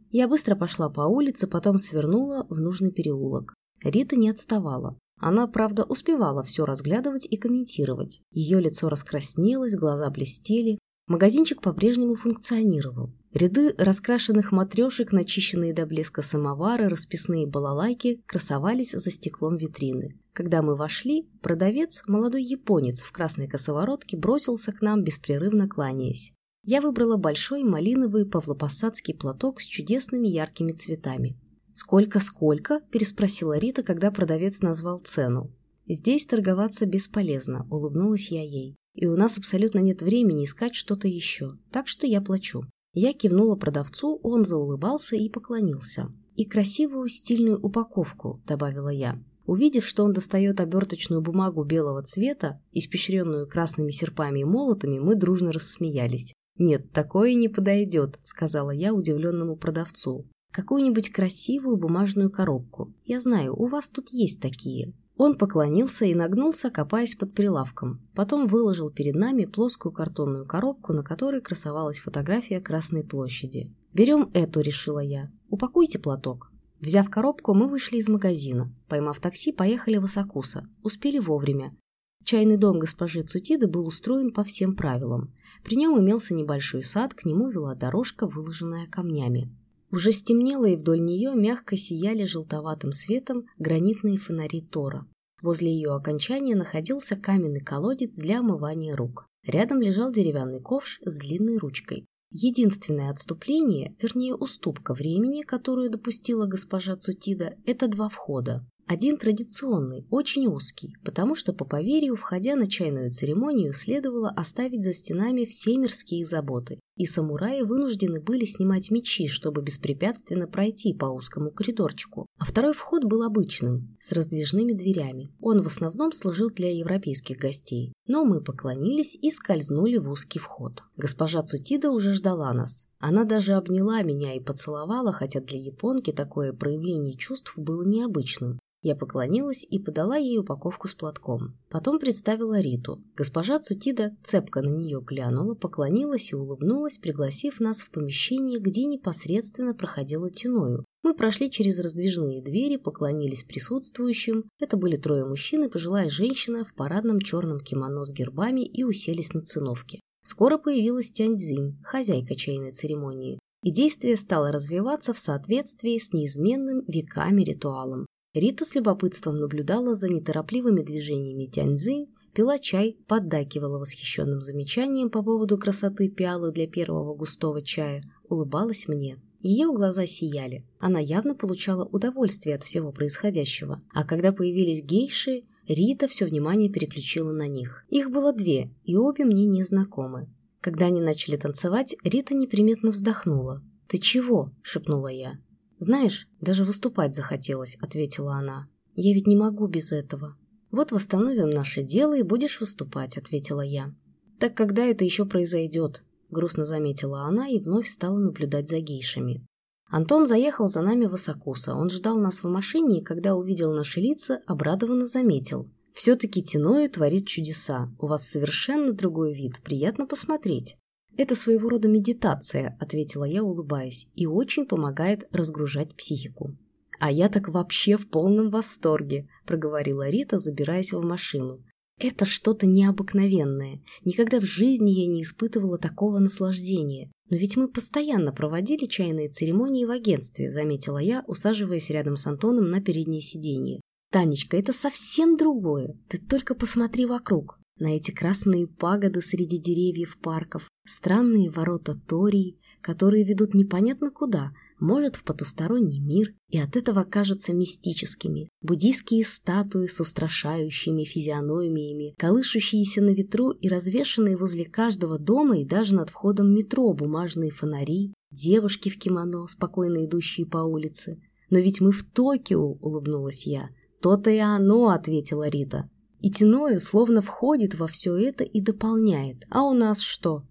Speaker 1: Я быстро пошла по улице, потом свернула в нужный переулок. Рита не отставала. Она, правда, успевала все разглядывать и комментировать. Ее лицо раскраснелось, глаза блестели. Магазинчик по-прежнему функционировал. Ряды раскрашенных матрешек, начищенные до блеска самовары, расписные балалайки красовались за стеклом витрины. Когда мы вошли, продавец, молодой японец в красной косоворотке, бросился к нам, беспрерывно кланяясь. Я выбрала большой малиновый павлопосадский платок с чудесными яркими цветами. «Сколько-сколько?» – переспросила Рита, когда продавец назвал цену. «Здесь торговаться бесполезно», – улыбнулась я ей. «И у нас абсолютно нет времени искать что-то еще, так что я плачу». Я кивнула продавцу, он заулыбался и поклонился. «И красивую стильную упаковку», – добавила я. Увидев, что он достает оберточную бумагу белого цвета, испещренную красными серпами и молотами, мы дружно рассмеялись. «Нет, такое не подойдет», — сказала я удивленному продавцу какую-нибудь красивую бумажную коробку. Я знаю, у вас тут есть такие». Он поклонился и нагнулся, копаясь под прилавком. Потом выложил перед нами плоскую картонную коробку, на которой красовалась фотография Красной площади. «Берем эту», — решила я. «Упакуйте платок». Взяв коробку, мы вышли из магазина. Поймав такси, поехали в Осакуса. Успели вовремя. Чайный дом госпожи Цутиды был устроен по всем правилам. При нем имелся небольшой сад, к нему вела дорожка, выложенная камнями. Уже стемнело, и вдоль нее мягко сияли желтоватым светом гранитные фонари Тора. Возле ее окончания находился каменный колодец для омывания рук. Рядом лежал деревянный ковш с длинной ручкой. Единственное отступление, вернее уступка времени, которую допустила госпожа Цутида, это два входа. Один традиционный, очень узкий, потому что, по поверью, входя на чайную церемонию, следовало оставить за стенами все мирские заботы, и самураи вынуждены были снимать мечи, чтобы беспрепятственно пройти по узкому коридорчику. А второй вход был обычным, с раздвижными дверями. Он в основном служил для европейских гостей, но мы поклонились и скользнули в узкий вход. Госпожа Цутида уже ждала нас. Она даже обняла меня и поцеловала, хотя для японки такое проявление чувств было необычным. Я поклонилась и подала ей упаковку с платком. Потом представила Риту. Госпожа Цутида цепко на нее глянула, поклонилась и улыбнулась, пригласив нас в помещение, где непосредственно проходила Тиною. Мы прошли через раздвижные двери, поклонились присутствующим. Это были трое мужчин и пожилая женщина в парадном черном кимоно с гербами и уселись на циновке. Скоро появилась Тяньцзинь, хозяйка чайной церемонии, и действие стало развиваться в соответствии с неизменным веками ритуалом. Рита с любопытством наблюдала за неторопливыми движениями Тяньцзинь, пила чай, поддакивала восхищенным замечанием по поводу красоты пиалы для первого густого чая, улыбалась мне. Ее глаза сияли. Она явно получала удовольствие от всего происходящего. А когда появились гейши, Рита все внимание переключила на них. Их было две, и обе мне не знакомы. Когда они начали танцевать, Рита неприметно вздохнула. «Ты чего?» – шепнула я. «Знаешь, даже выступать захотелось», — ответила она. «Я ведь не могу без этого». «Вот восстановим наше дело и будешь выступать», — ответила я. «Так когда это еще произойдет?» — грустно заметила она и вновь стала наблюдать за гейшами. Антон заехал за нами в Осакуса. Он ждал нас в машине и, когда увидел наши лица, обрадованно заметил. «Все-таки Тиною творит чудеса. У вас совершенно другой вид. Приятно посмотреть». «Это своего рода медитация», — ответила я, улыбаясь, «и очень помогает разгружать психику». «А я так вообще в полном восторге», — проговорила Рита, забираясь в машину. «Это что-то необыкновенное. Никогда в жизни я не испытывала такого наслаждения. Но ведь мы постоянно проводили чайные церемонии в агентстве», — заметила я, усаживаясь рядом с Антоном на переднее сиденье. «Танечка, это совсем другое. Ты только посмотри вокруг на эти красные пагоды среди деревьев парков, странные ворота Тории, которые ведут непонятно куда, может, в потусторонний мир, и от этого кажутся мистическими. Буддийские статуи с устрашающими физиономиями, колышущиеся на ветру и развешанные возле каждого дома и даже над входом метро бумажные фонари, девушки в кимоно, спокойно идущие по улице. «Но ведь мы в Токио!» — улыбнулась я. «То-то и оно!» — ответила Рита. И Тиною словно входит во все это и дополняет. А у нас что?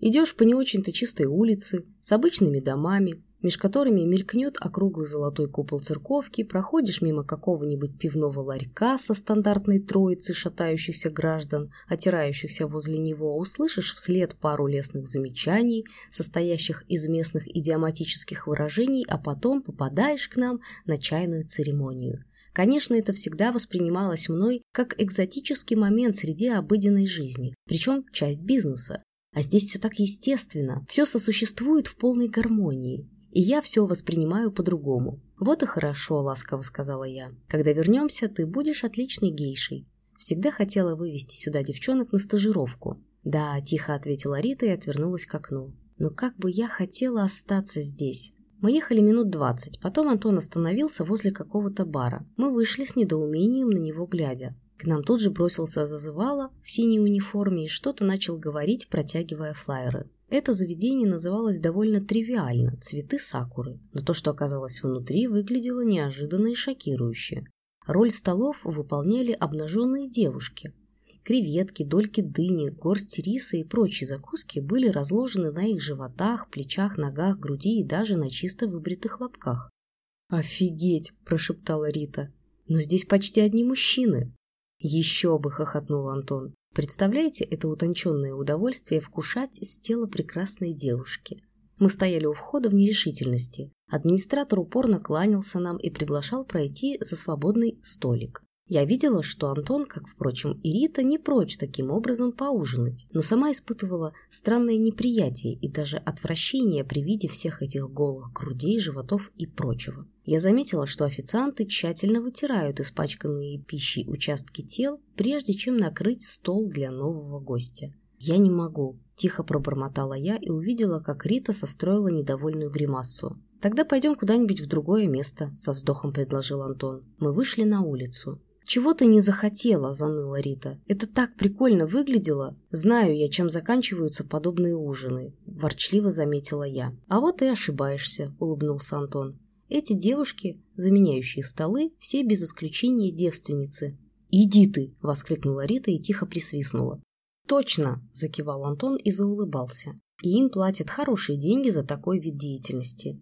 Speaker 1: Идешь по не очень-то чистой улице, с обычными домами, меж которыми мелькнет округлый золотой купол церковки, проходишь мимо какого-нибудь пивного ларька со стандартной троицей шатающихся граждан, отирающихся возле него, услышишь вслед пару лестных замечаний, состоящих из местных идиоматических выражений, а потом попадаешь к нам на чайную церемонию. Конечно, это всегда воспринималось мной как экзотический момент среди обыденной жизни, причем часть бизнеса. А здесь все так естественно, все сосуществует в полной гармонии. И я все воспринимаю по-другому. «Вот и хорошо», — ласково сказала я. «Когда вернемся, ты будешь отличной гейшей. Всегда хотела вывести сюда девчонок на стажировку». «Да», — тихо ответила Рита и отвернулась к окну. «Но как бы я хотела остаться здесь. Мы ехали минут двадцать, потом Антон остановился возле какого-то бара. Мы вышли с недоумением на него глядя. К нам тут же бросился зазывало в синей униформе и что-то начал говорить, протягивая флаеры. Это заведение называлось довольно тривиально – цветы сакуры, но то, что оказалось внутри, выглядело неожиданно и шокирующе. Роль столов выполняли обнаженные девушки, Креветки, дольки дыни, горсть риса и прочие закуски были разложены на их животах, плечах, ногах, груди и даже на чисто выбритых лобках. «Офигеть!» – прошептала Рита. «Но здесь почти одни мужчины!» «Еще бы!» – хохотнул Антон. «Представляете это утонченное удовольствие вкушать с тела прекрасной девушки?» Мы стояли у входа в нерешительности. Администратор упорно кланялся нам и приглашал пройти за свободный столик. Я видела, что Антон, как, впрочем, и Рита, не прочь таким образом поужинать, но сама испытывала странное неприятие и даже отвращение при виде всех этих голых грудей, животов и прочего. Я заметила, что официанты тщательно вытирают испачканные пищей участки тел, прежде чем накрыть стол для нового гостя. «Я не могу», – тихо пробормотала я и увидела, как Рита состроила недовольную гримассу. «Тогда пойдем куда-нибудь в другое место», – со вздохом предложил Антон. Мы вышли на улицу. «Чего ты не захотела?» – заныла Рита. «Это так прикольно выглядело!» «Знаю я, чем заканчиваются подобные ужины», – ворчливо заметила я. «А вот ты ошибаешься», – улыбнулся Антон. «Эти девушки, заменяющие столы, все без исключения девственницы». «Иди ты!» – воскликнула Рита и тихо присвистнула. «Точно!» – закивал Антон и заулыбался. «И им платят хорошие деньги за такой вид деятельности».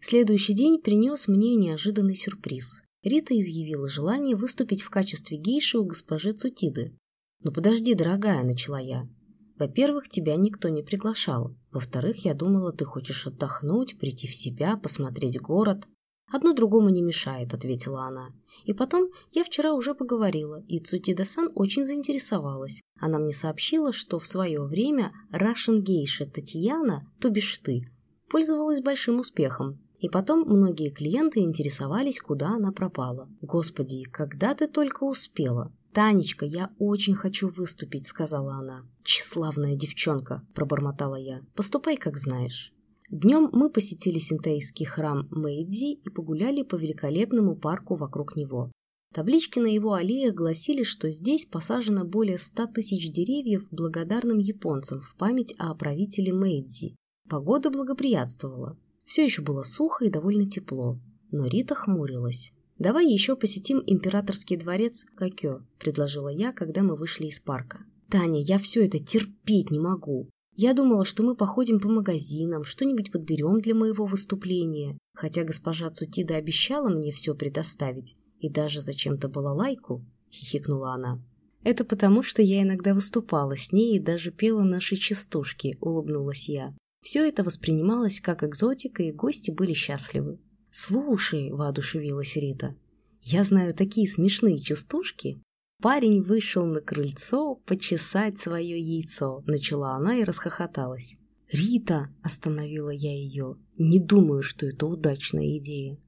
Speaker 1: Следующий день принес мне неожиданный сюрприз. Рита изъявила желание выступить в качестве гейши у госпожи Цутиды. «Ну подожди, дорогая», — начала я. «Во-первых, тебя никто не приглашал. Во-вторых, я думала, ты хочешь отдохнуть, прийти в себя, посмотреть город». «Одно другому не мешает», — ответила она. «И потом, я вчера уже поговорила, и Цутида-сан очень заинтересовалась. Она мне сообщила, что в свое время Рашен гейша Татьяна, то бишь ты, пользовалась большим успехом. И потом многие клиенты интересовались, куда она пропала. «Господи, когда ты только успела?» «Танечка, я очень хочу выступить», — сказала она. «Тщеславная девчонка», — пробормотала я. «Поступай, как знаешь». Днем мы посетили синтейский храм Мэйдзи и погуляли по великолепному парку вокруг него. Таблички на его аллеях гласили, что здесь посажено более ста тысяч деревьев благодарным японцам в память о правителе Мэйдзи. Погода благоприятствовала. Все еще было сухо и довольно тепло, но Рита хмурилась. «Давай еще посетим императорский дворец Кокё», – предложила я, когда мы вышли из парка. «Таня, я все это терпеть не могу. Я думала, что мы походим по магазинам, что-нибудь подберем для моего выступления, хотя госпожа Цутида обещала мне все предоставить, и даже зачем-то была лайку», – хихикнула она. «Это потому, что я иногда выступала с ней и даже пела наши частушки», – улыбнулась я. Все это воспринималось как экзотика, и гости были счастливы. «Слушай», — воодушевилась Рита, — «я знаю такие смешные частушки». Парень вышел на крыльцо почесать свое яйцо, начала она и расхохоталась. «Рита!» – остановила я ее. «Не думаю, что это удачная идея».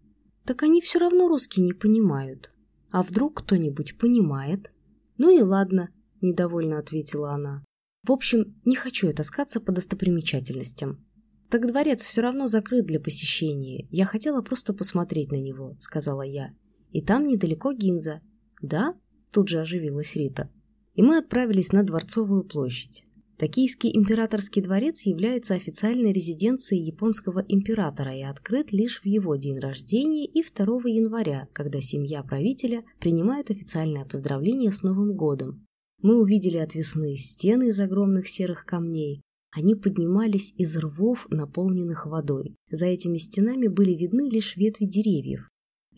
Speaker 1: «Так они все равно русский не понимают. А вдруг кто-нибудь понимает?» «Ну и ладно», – недовольно ответила она. В общем, не хочу я таскаться по достопримечательностям. Так дворец все равно закрыт для посещения. Я хотела просто посмотреть на него, сказала я. И там недалеко Гинза. Да? Тут же оживилась Рита. И мы отправились на Дворцовую площадь. Токийский императорский дворец является официальной резиденцией японского императора и открыт лишь в его день рождения и 2 января, когда семья правителя принимает официальное поздравление с Новым годом. Мы увидели отвесные стены из огромных серых камней. Они поднимались из рвов, наполненных водой. За этими стенами были видны лишь ветви деревьев.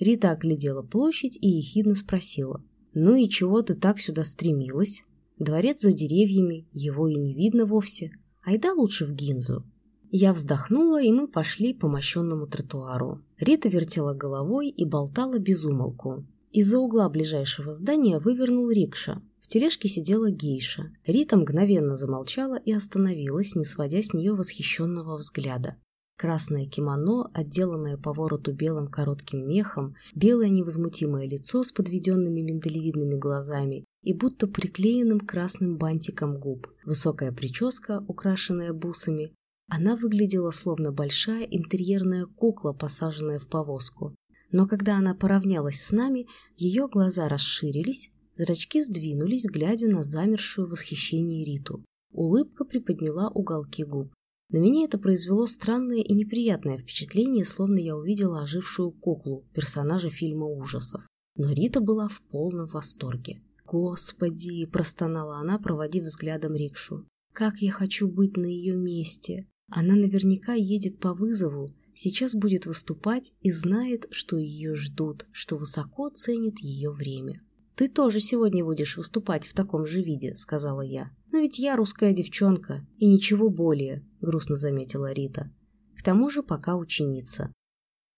Speaker 1: Рита оглядела площадь и ехидно спросила. «Ну и чего ты так сюда стремилась? Дворец за деревьями, его и не видно вовсе. Айда лучше в Гинзу». Я вздохнула, и мы пошли по мощенному тротуару. Рита вертела головой и болтала без умолку. Из-за угла ближайшего здания вывернул рикша тележке сидела гейша. Рита мгновенно замолчала и остановилась, не сводя с нее восхищенного взгляда. Красное кимоно, отделанное по вороту белым коротким мехом, белое невозмутимое лицо с подведенными миндалевидными глазами и будто приклеенным красным бантиком губ, высокая прическа, украшенная бусами. Она выглядела словно большая интерьерная кукла, посаженная в повозку. Но когда она поравнялась с нами, ее глаза расширились, Зрачки сдвинулись, глядя на замершую восхищение Риту. Улыбка приподняла уголки губ. На меня это произвело странное и неприятное впечатление, словно я увидела ожившую куклу, персонажа фильма ужасов. Но Рита была в полном восторге. «Господи!» – простонала она, проводив взглядом рикшу. «Как я хочу быть на ее месте! Она наверняка едет по вызову, сейчас будет выступать и знает, что ее ждут, что высоко ценит ее время». «Ты тоже сегодня будешь выступать в таком же виде», — сказала я. «Но ведь я русская девчонка, и ничего более», — грустно заметила Рита. к тому же пока ученица.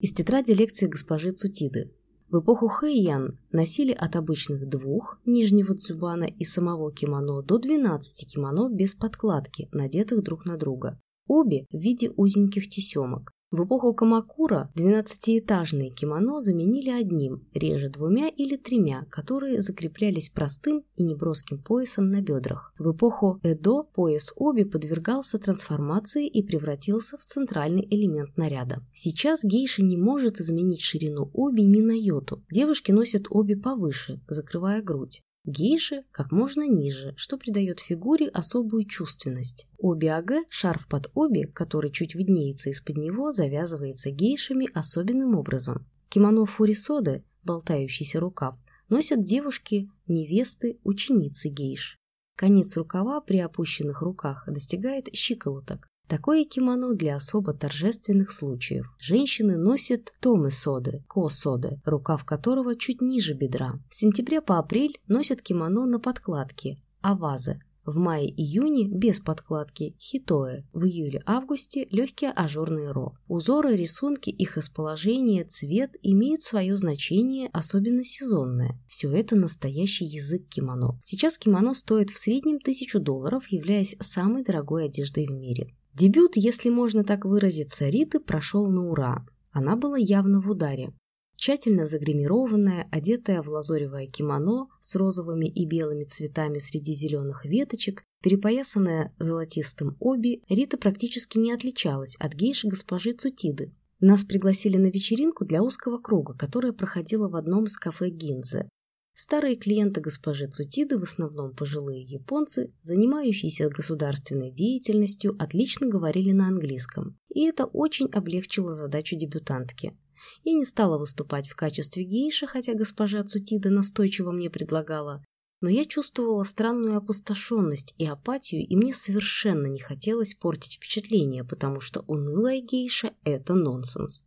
Speaker 1: Из тетради лекции госпожи Цутиды. В эпоху Хэйян носили от обычных двух нижнего цюбана и самого кимоно до 12 кимоно без подкладки, надетых друг на друга. Обе в виде узеньких тесемок. В эпоху Камакура 12-этажные кимоно заменили одним, реже двумя или тремя, которые закреплялись простым и неброским поясом на бедрах. В эпоху Эдо пояс оби подвергался трансформации и превратился в центральный элемент наряда. Сейчас гейша не может изменить ширину оби ни на йоту. Девушки носят оби повыше, закрывая грудь. Гейши как можно ниже, что придает фигуре особую чувственность. Оби-аге, шарф под оби, который чуть виднеется из-под него, завязывается гейшами особенным образом. Кимоно фурисоды, болтающийся рукав, носят девушки, невесты, ученицы гейш. Конец рукава при опущенных руках достигает щиколоток. Такое кимоно для особо торжественных случаев. Женщины носят томы-соды, ко-соды, рукав которого чуть ниже бедра. С сентября по апрель носят кимоно на подкладке, авазы. В мае-июне без подкладки хитоэ, в июле-августе легкие ажурные ро. Узоры, рисунки, их расположение, цвет имеют свое значение, особенно сезонное. Все это настоящий язык кимоно. Сейчас кимоно стоит в среднем тысячу долларов, являясь самой дорогой одеждой в мире. Дебют, если можно так выразиться, Риты прошел на ура. Она была явно в ударе. Тщательно загримированная, одетая в лазоревое кимоно с розовыми и белыми цветами среди зеленых веточек, перепоясанная золотистым оби, Рита практически не отличалась от гейши госпожи Цутиды. Нас пригласили на вечеринку для узкого круга, которая проходила в одном из кафе Гинзе. Старые клиенты госпожи Цутиды, в основном пожилые японцы, занимающиеся государственной деятельностью, отлично говорили на английском, и это очень облегчило задачу дебютантки. Я не стала выступать в качестве гейши, хотя госпожа Цутида настойчиво мне предлагала, но я чувствовала странную опустошенность и апатию, и мне совершенно не хотелось портить впечатление, потому что унылая гейша – это нонсенс.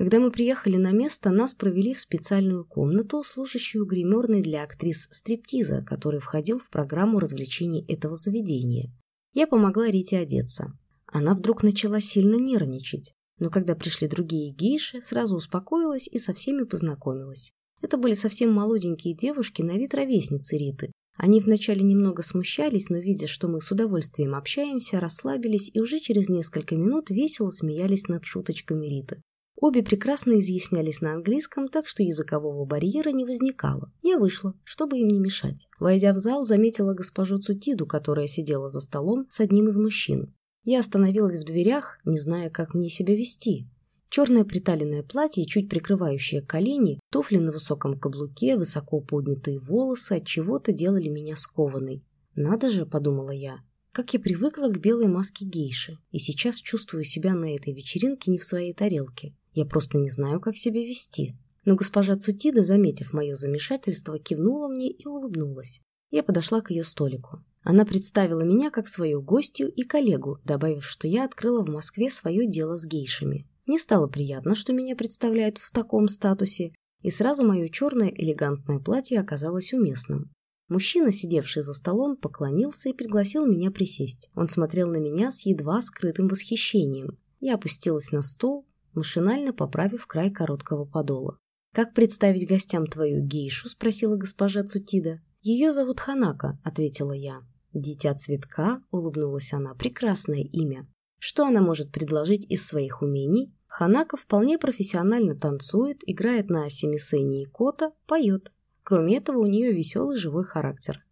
Speaker 1: Когда мы приехали на место, нас провели в специальную комнату, служащую гримерной для актрис стриптиза, который входил в программу развлечений этого заведения. Я помогла Рите одеться. Она вдруг начала сильно нервничать, но когда пришли другие гейши, сразу успокоилась и со всеми познакомилась. Это были совсем молоденькие девушки на вид ровесницы Риты. Они вначале немного смущались, но, видя, что мы с удовольствием общаемся, расслабились и уже через несколько минут весело смеялись над шуточками Риты. Обе прекрасно изъяснялись на английском, так что языкового барьера не возникало. Я вышла, чтобы им не мешать. Войдя в зал, заметила госпожу Цутиду, которая сидела за столом с одним из мужчин. Я остановилась в дверях, не зная, как мне себя вести. Черное приталенное платье, чуть прикрывающее колени, туфли на высоком каблуке, высоко поднятые волосы от чего-то делали меня скованной. «Надо же», — подумала я, — как я привыкла к белой маске гейши, и сейчас чувствую себя на этой вечеринке не в своей тарелке. Я просто не знаю, как себя вести. Но госпожа Цутида, заметив мое замешательство, кивнула мне и улыбнулась. Я подошла к ее столику. Она представила меня как свою гостью и коллегу, добавив, что я открыла в Москве свое дело с гейшами. Мне стало приятно, что меня представляют в таком статусе, и сразу мое черное элегантное платье оказалось уместным. Мужчина, сидевший за столом, поклонился и пригласил меня присесть. Он смотрел на меня с едва скрытым восхищением. Я опустилась на стул, машинально поправив край короткого подола. «Как представить гостям твою гейшу?» – спросила госпожа Цутида. «Ее зовут Ханака», – ответила я. «Дитя цветка», – улыбнулась она, – «прекрасное имя». Что она может предложить из своих умений? Ханака вполне профессионально танцует, играет на семисене и кота, поет. Кроме этого, у нее веселый живой характер.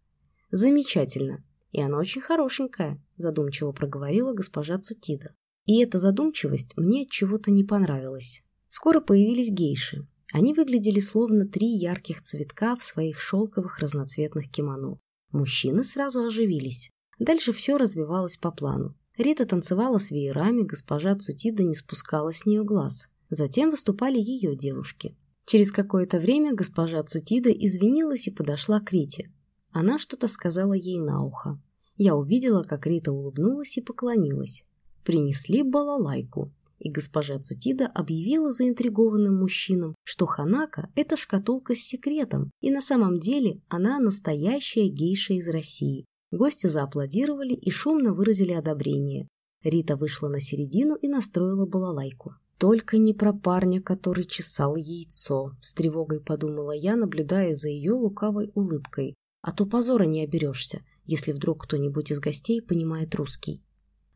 Speaker 1: Замечательно. И она очень хорошенькая, задумчиво проговорила госпожа Цутида. И эта задумчивость мне чего-то не понравилась. Скоро появились гейши. Они выглядели словно три ярких цветка в своих шелковых разноцветных кимоно. Мужчины сразу оживились. Дальше все развивалось по плану. Рита танцевала с веерами, госпожа Цутида не спускала с нее глаз. Затем выступали ее девушки. Через какое-то время госпожа Цутида извинилась и подошла к Рите. Она что-то сказала ей на ухо. Я увидела, как Рита улыбнулась и поклонилась принесли балалайку, и госпожа Цутида объявила заинтригованным мужчинам, что Ханака – это шкатулка с секретом, и на самом деле она настоящая гейша из России. Гости зааплодировали и шумно выразили одобрение. Рита вышла на середину и настроила балалайку. Только не про парня, который чесал яйцо, с тревогой подумала я, наблюдая за ее лукавой улыбкой. А то позора не оберешься, если вдруг кто-нибудь из гостей понимает русский.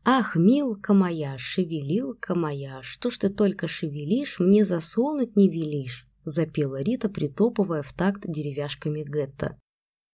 Speaker 1: «Ах, милка моя, шевелилка моя, что ж ты только шевелишь, мне засунуть не велишь», запела Рита, притопывая в такт деревяшками гетто.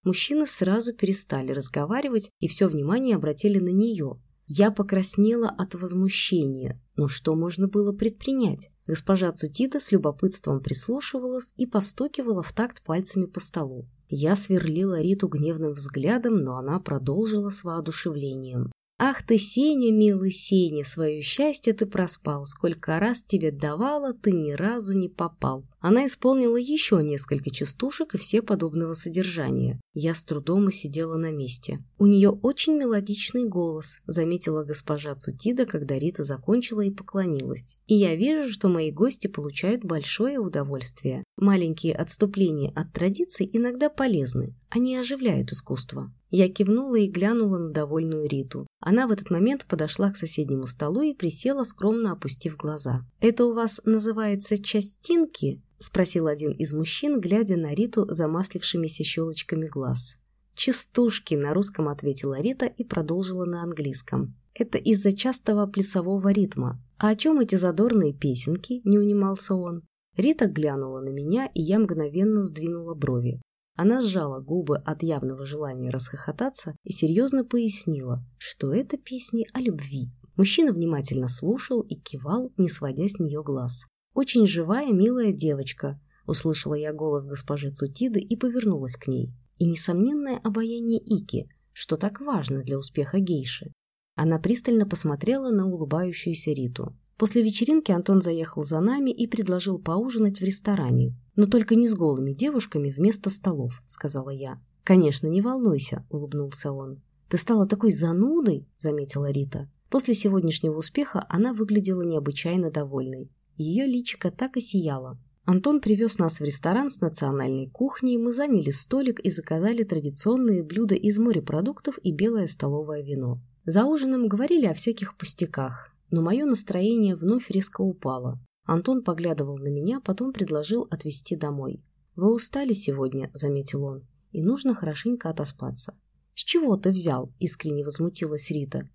Speaker 1: Мужчины сразу перестали разговаривать и все внимание обратили на нее. Я покраснела от возмущения, но что можно было предпринять? Госпожа Цутита с любопытством прислушивалась и постукивала в такт пальцами по столу. Я сверлила Риту гневным взглядом, но она продолжила с воодушевлением. Ах ты, Сеня, милый Сеня, свое счастье ты проспал. Сколько раз тебе давала, ты ни разу не попал. Она исполнила еще несколько частушек и все подобного содержания. Я с трудом сидела на месте. У нее очень мелодичный голос, заметила госпожа Цутида, когда Рита закончила и поклонилась. И я вижу, что мои гости получают большое удовольствие. Маленькие отступления от традиций иногда полезны. Они оживляют искусство. Я кивнула и глянула на довольную Риту. Она в этот момент подошла к соседнему столу и присела, скромно опустив глаза. «Это у вас называется частинки?» – спросил один из мужчин, глядя на Риту замаслившимися щелочками глаз. «Частушки», – на русском ответила Рита и продолжила на английском. «Это из-за частого плясового ритма. А о чем эти задорные песенки?» – не унимался он. Рита глянула на меня, и я мгновенно сдвинула брови. Она сжала губы от явного желания расхохотаться и серьезно пояснила, что это песни о любви. Мужчина внимательно слушал и кивал, не сводя с нее глаз. «Очень живая, милая девочка», — услышала я голос госпожи Цутиды и повернулась к ней. И несомненное обаяние Ики, что так важно для успеха гейши. Она пристально посмотрела на улыбающуюся Риту. После вечеринки Антон заехал за нами и предложил поужинать в ресторане. «Но только не с голыми девушками вместо столов», — сказала я. «Конечно, не волнуйся», — улыбнулся он. «Ты стала такой занудой», — заметила Рита. После сегодняшнего успеха она выглядела необычайно довольной. Ее личико так и сияло. Антон привез нас в ресторан с национальной кухней, мы заняли столик и заказали традиционные блюда из морепродуктов и белое столовое вино. За ужином говорили о всяких пустяках, но мое настроение вновь резко упало. Антон поглядывал на меня, потом предложил отвезти домой. «Вы устали сегодня», — заметил он, — «и нужно хорошенько отоспаться». «С чего ты взял?» — искренне возмутилась Рита.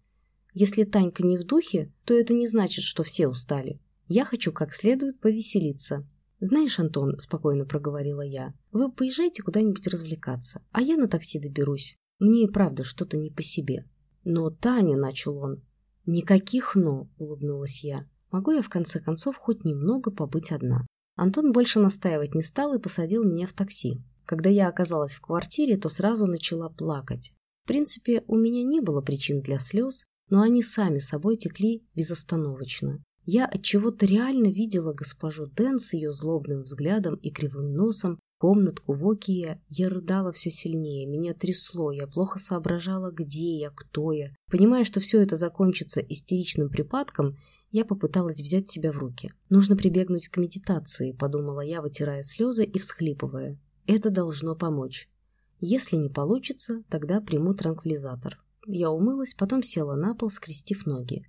Speaker 1: «Если Танька не в духе, то это не значит, что все устали. Я хочу как следует повеселиться». «Знаешь, Антон», — спокойно проговорила я, — «вы поезжайте куда-нибудь развлекаться, а я на такси доберусь. Мне и правда что-то не по себе». «Но Таня», — начал он, «Никаких «но», — улыбнулась я. «Могу я в конце концов хоть немного побыть одна?» Антон больше настаивать не стал и посадил меня в такси. Когда я оказалась в квартире, то сразу начала плакать. В принципе, у меня не было причин для слез, но они сами собой текли безостановочно. Я от чего то реально видела госпожу Дэн с ее злобным взглядом и кривым носом, комнатку в Окие, я рыдала все сильнее, меня трясло, я плохо соображала, где я, кто я. Понимая, что все это закончится истеричным припадком, я попыталась взять себя в руки. Нужно прибегнуть к медитации, подумала я, вытирая слезы и всхлипывая. Это должно помочь. Если не получится, тогда приму транквилизатор. Я умылась, потом села на пол, скрестив ноги.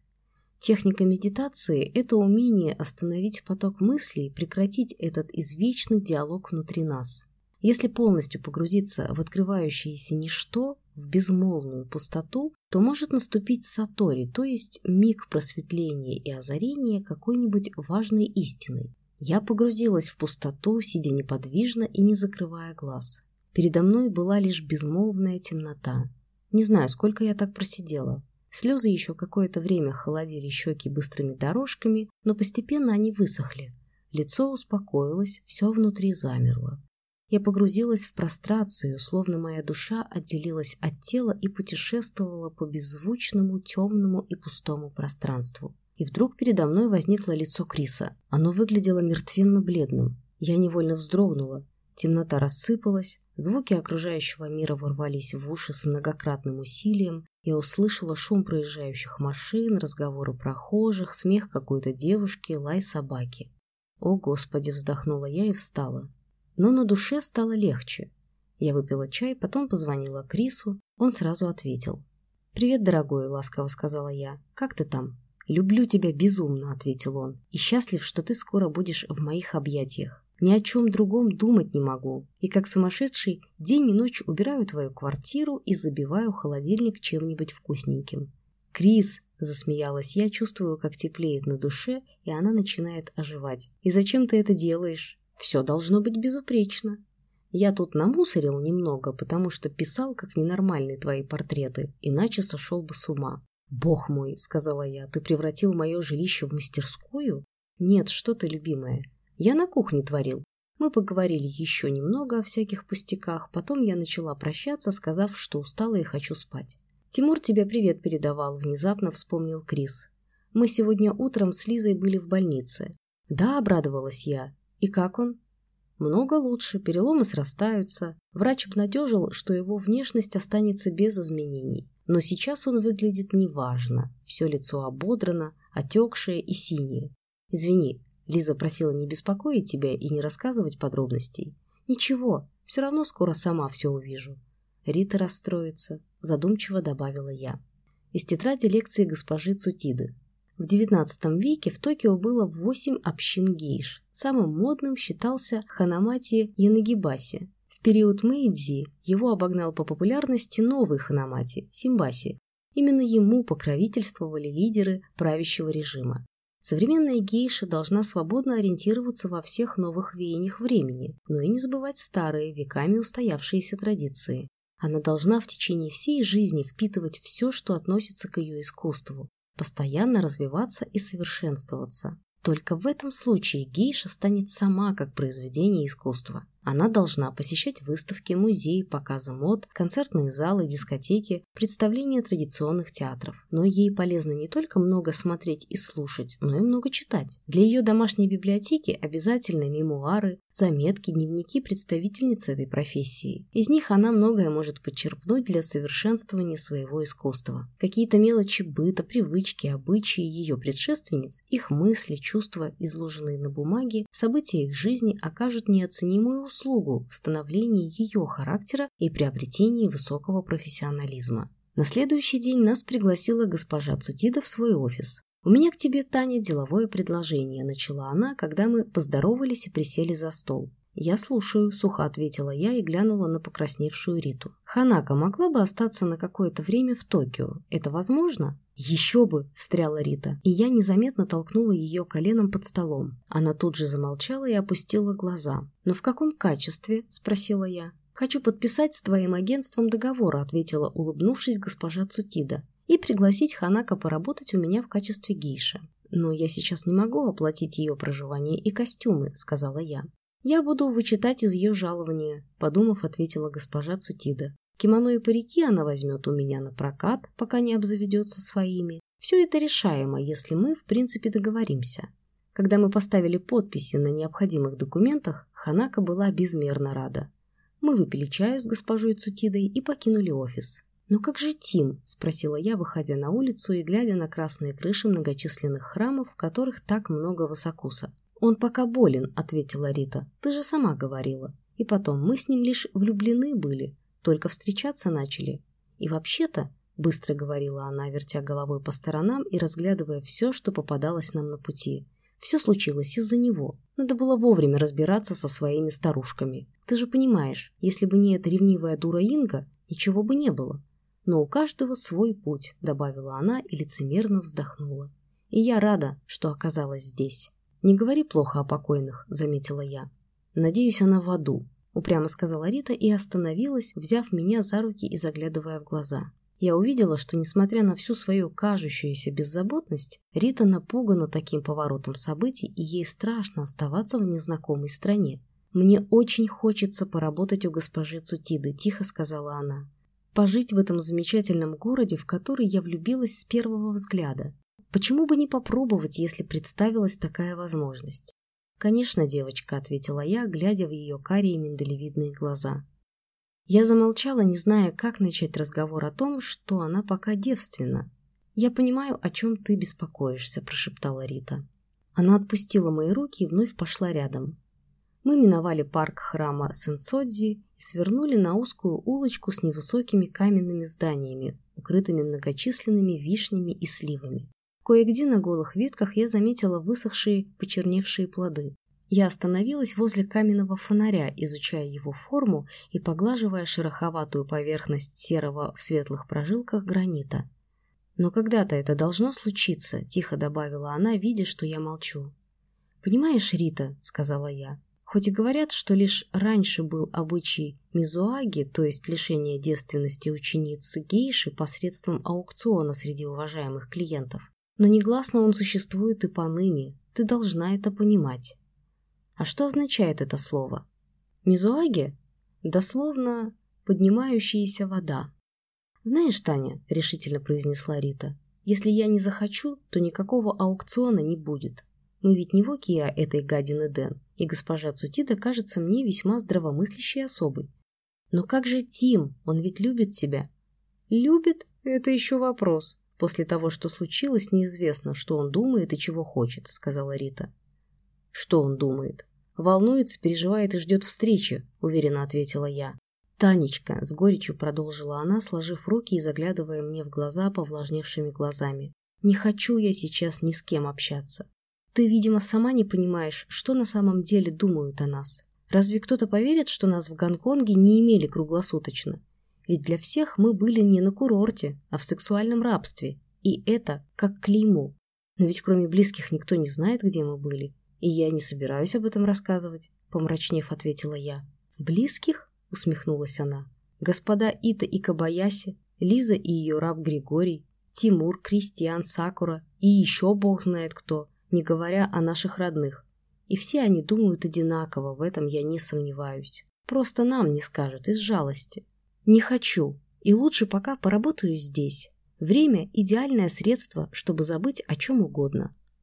Speaker 1: Техника медитации – это умение остановить поток мыслей, прекратить этот извечный диалог внутри нас. Если полностью погрузиться в открывающееся ничто, в безмолвную пустоту, то может наступить сатори, то есть миг просветления и озарения какой-нибудь важной истиной. Я погрузилась в пустоту, сидя неподвижно и не закрывая глаз. Передо мной была лишь безмолвная темнота. Не знаю, сколько я так просидела. Слезы еще какое-то время холодили щеки быстрыми дорожками, но постепенно они высохли. Лицо успокоилось, все внутри замерло. Я погрузилась в прострацию, словно моя душа отделилась от тела и путешествовала по беззвучному, темному и пустому пространству. И вдруг передо мной возникло лицо Криса. Оно выглядело мертвенно-бледным. Я невольно вздрогнула. Темнота рассыпалась, звуки окружающего мира ворвались в уши с многократным усилием, я услышала шум проезжающих машин, разговоры прохожих, смех какой-то девушки, лай собаки. «О, Господи!» — вздохнула я и встала. Но на душе стало легче. Я выпила чай, потом позвонила Крису, он сразу ответил. «Привет, дорогой», — ласково сказала я. «Как ты там?» «Люблю тебя безумно», — ответил он, «и счастлив, что ты скоро будешь в моих объятиях. Ни о чем другом думать не могу. И как сумасшедший день и ночь убираю твою квартиру и забиваю холодильник чем-нибудь вкусненьким. Крис, засмеялась я, чувствую, как теплеет на душе, и она начинает оживать. И зачем ты это делаешь? Все должно быть безупречно. Я тут намусорил немного, потому что писал как ненормальные твои портреты, иначе сошел бы с ума. «Бог мой», — сказала я, — «ты превратил мое жилище в мастерскую?» «Нет, что ты, любимая, я на кухне творил. Мы поговорили еще немного о всяких пустяках, потом я начала прощаться, сказав, что устала и хочу спать. «Тимур тебе привет передавал», — внезапно вспомнил Крис. «Мы сегодня утром с Лизой были в больнице». «Да», — обрадовалась я. «И как он?» «Много лучше, переломы срастаются. Врач обнадежил, что его внешность останется без изменений. Но сейчас он выглядит неважно. Все лицо ободрано, отекшее и синее. Извини, Лиза просила не беспокоить тебя и не рассказывать подробностей. Ничего, все равно скоро сама все увижу. Рита расстроится, задумчиво добавила я. Из тетради лекции госпожи Цутиды. В XIX веке в Токио было восемь общин гейш. Самым модным считался Ханамати Янагибаси. В период Мэйдзи его обогнал по популярности новый Ханамати – Симбаси. Именно ему покровительствовали лидеры правящего режима. Современная гейша должна свободно ориентироваться во всех новых веяниях времени, но и не забывать старые, веками устоявшиеся традиции. Она должна в течение всей жизни впитывать все, что относится к ее искусству, постоянно развиваться и совершенствоваться. Только в этом случае гейша станет сама как произведение искусства. Она должна посещать выставки, музеи, показы мод, концертные залы, дискотеки, представления традиционных театров. Но ей полезно не только много смотреть и слушать, но и много читать. Для ее домашней библиотеки обязательно мемуары, заметки, дневники представительницы этой профессии. Из них она многое может подчерпнуть для совершенствования своего искусства. Какие-то мелочи быта, привычки, обычаи ее предшественниц, их мысли, чувства, изложенные на бумаге, события их жизни окажут неоценимую услугу в становлении ее характера и приобретении высокого профессионализма. На следующий день нас пригласила госпожа Цутида в свой офис. «У меня к тебе, Таня, деловое предложение», – начала она, когда мы поздоровались и присели за стол. «Я слушаю», – сухо ответила я и глянула на покрасневшую Риту. «Ханака могла бы остаться на какое-то время в Токио. Это возможно?» «Еще бы!» – встряла Рита, и я незаметно толкнула ее коленом под столом. Она тут же замолчала и опустила глаза. «Но в каком качестве?» – спросила я. «Хочу подписать с твоим агентством договор», – ответила, улыбнувшись госпожа Цутида, «и пригласить Ханака поработать у меня в качестве гейша». «Но я сейчас не могу оплатить ее проживание и костюмы», – сказала я. «Я буду вычитать из ее жалования», – подумав, ответила госпожа Цутида. «Кимоно и парики она возьмет у меня на прокат, пока не обзаведется своими. Все это решаемо, если мы, в принципе, договоримся». Когда мы поставили подписи на необходимых документах, Ханака была безмерно рада. Мы выпили чаю с госпожой Цутидой и покинули офис. «Ну как же Тим?» – спросила я, выходя на улицу и глядя на красные крыши многочисленных храмов, в которых так много высокуса. «Он пока болен», — ответила Рита. «Ты же сама говорила. И потом, мы с ним лишь влюблены были, только встречаться начали. И вообще-то, — быстро говорила она, вертя головой по сторонам и разглядывая все, что попадалось нам на пути, — все случилось из-за него. Надо было вовремя разбираться со своими старушками. Ты же понимаешь, если бы не эта ревнивая дура Инга, ничего бы не было. Но у каждого свой путь, — добавила она и лицемерно вздохнула. И я рада, что оказалась здесь. «Не говори плохо о покойных», — заметила я. «Надеюсь, она в аду», — упрямо сказала Рита и остановилась, взяв меня за руки и заглядывая в глаза. Я увидела, что, несмотря на всю свою кажущуюся беззаботность, Рита напугана таким поворотом событий, и ей страшно оставаться в незнакомой стране. «Мне очень хочется поработать у госпожи Цутиды», — тихо сказала она. «Пожить в этом замечательном городе, в который я влюбилась с первого взгляда. Почему бы не попробовать, если представилась такая возможность? «Конечно, девочка», — ответила я, глядя в ее карие миндалевидные глаза. Я замолчала, не зная, как начать разговор о том, что она пока девственна. «Я понимаю, о чем ты беспокоишься», — прошептала Рита. Она отпустила мои руки и вновь пошла рядом. Мы миновали парк храма Сенсодзи и свернули на узкую улочку с невысокими каменными зданиями, укрытыми многочисленными вишнями и сливами. Кое-где на голых ветках я заметила высохшие, почерневшие плоды. Я остановилась возле каменного фонаря, изучая его форму и поглаживая шероховатую поверхность серого в светлых прожилках гранита. «Но когда-то это должно случиться», — тихо добавила она, видя, что я молчу. «Понимаешь, Рита», — сказала я, — «хоть и говорят, что лишь раньше был обычай мизуаги, то есть лишение девственности ученицы гейши посредством аукциона среди уважаемых клиентов, но негласно он существует и поныне, ты должна это понимать». А что означает это слово? Мизуаги? Дословно «поднимающаяся вода». «Знаешь, Таня», — решительно произнесла Рита, «если я не захочу, то никакого аукциона не будет. Мы ведь не Вокия этой гадины Дэн, и госпожа Цутида кажется мне весьма здравомыслящей особой. Но как же Тим? Он ведь любит тебя». «Любит? Это еще вопрос. После того, что случилось, неизвестно, что он думает и чего хочет», — сказала Рита. Что он думает? Волнуется, переживает и ждет встречи, уверенно ответила я. Танечка, с горечью продолжила она, сложив руки и заглядывая мне в глаза повлажневшими глазами. Не хочу я сейчас ни с кем общаться. Ты, видимо, сама не понимаешь, что на самом деле думают о нас. Разве кто-то поверит, что нас в Гонконге не имели круглосуточно? Ведь для всех мы были не на курорте, а в сексуальном рабстве. И это как клеймо. Но ведь кроме близких никто не знает, где мы были. «И я не собираюсь об этом рассказывать», — помрачнев ответила я. «Близких?» — усмехнулась она. «Господа Ита и Кабаяси, Лиза и ее раб Григорий, Тимур, Кристиан, Сакура и еще бог знает кто, не говоря о наших родных. И все они думают одинаково, в этом я не сомневаюсь. Просто нам не скажут, из жалости. Не хочу, и лучше пока поработаю здесь. Время – идеальное средство, чтобы забыть о чем угодно.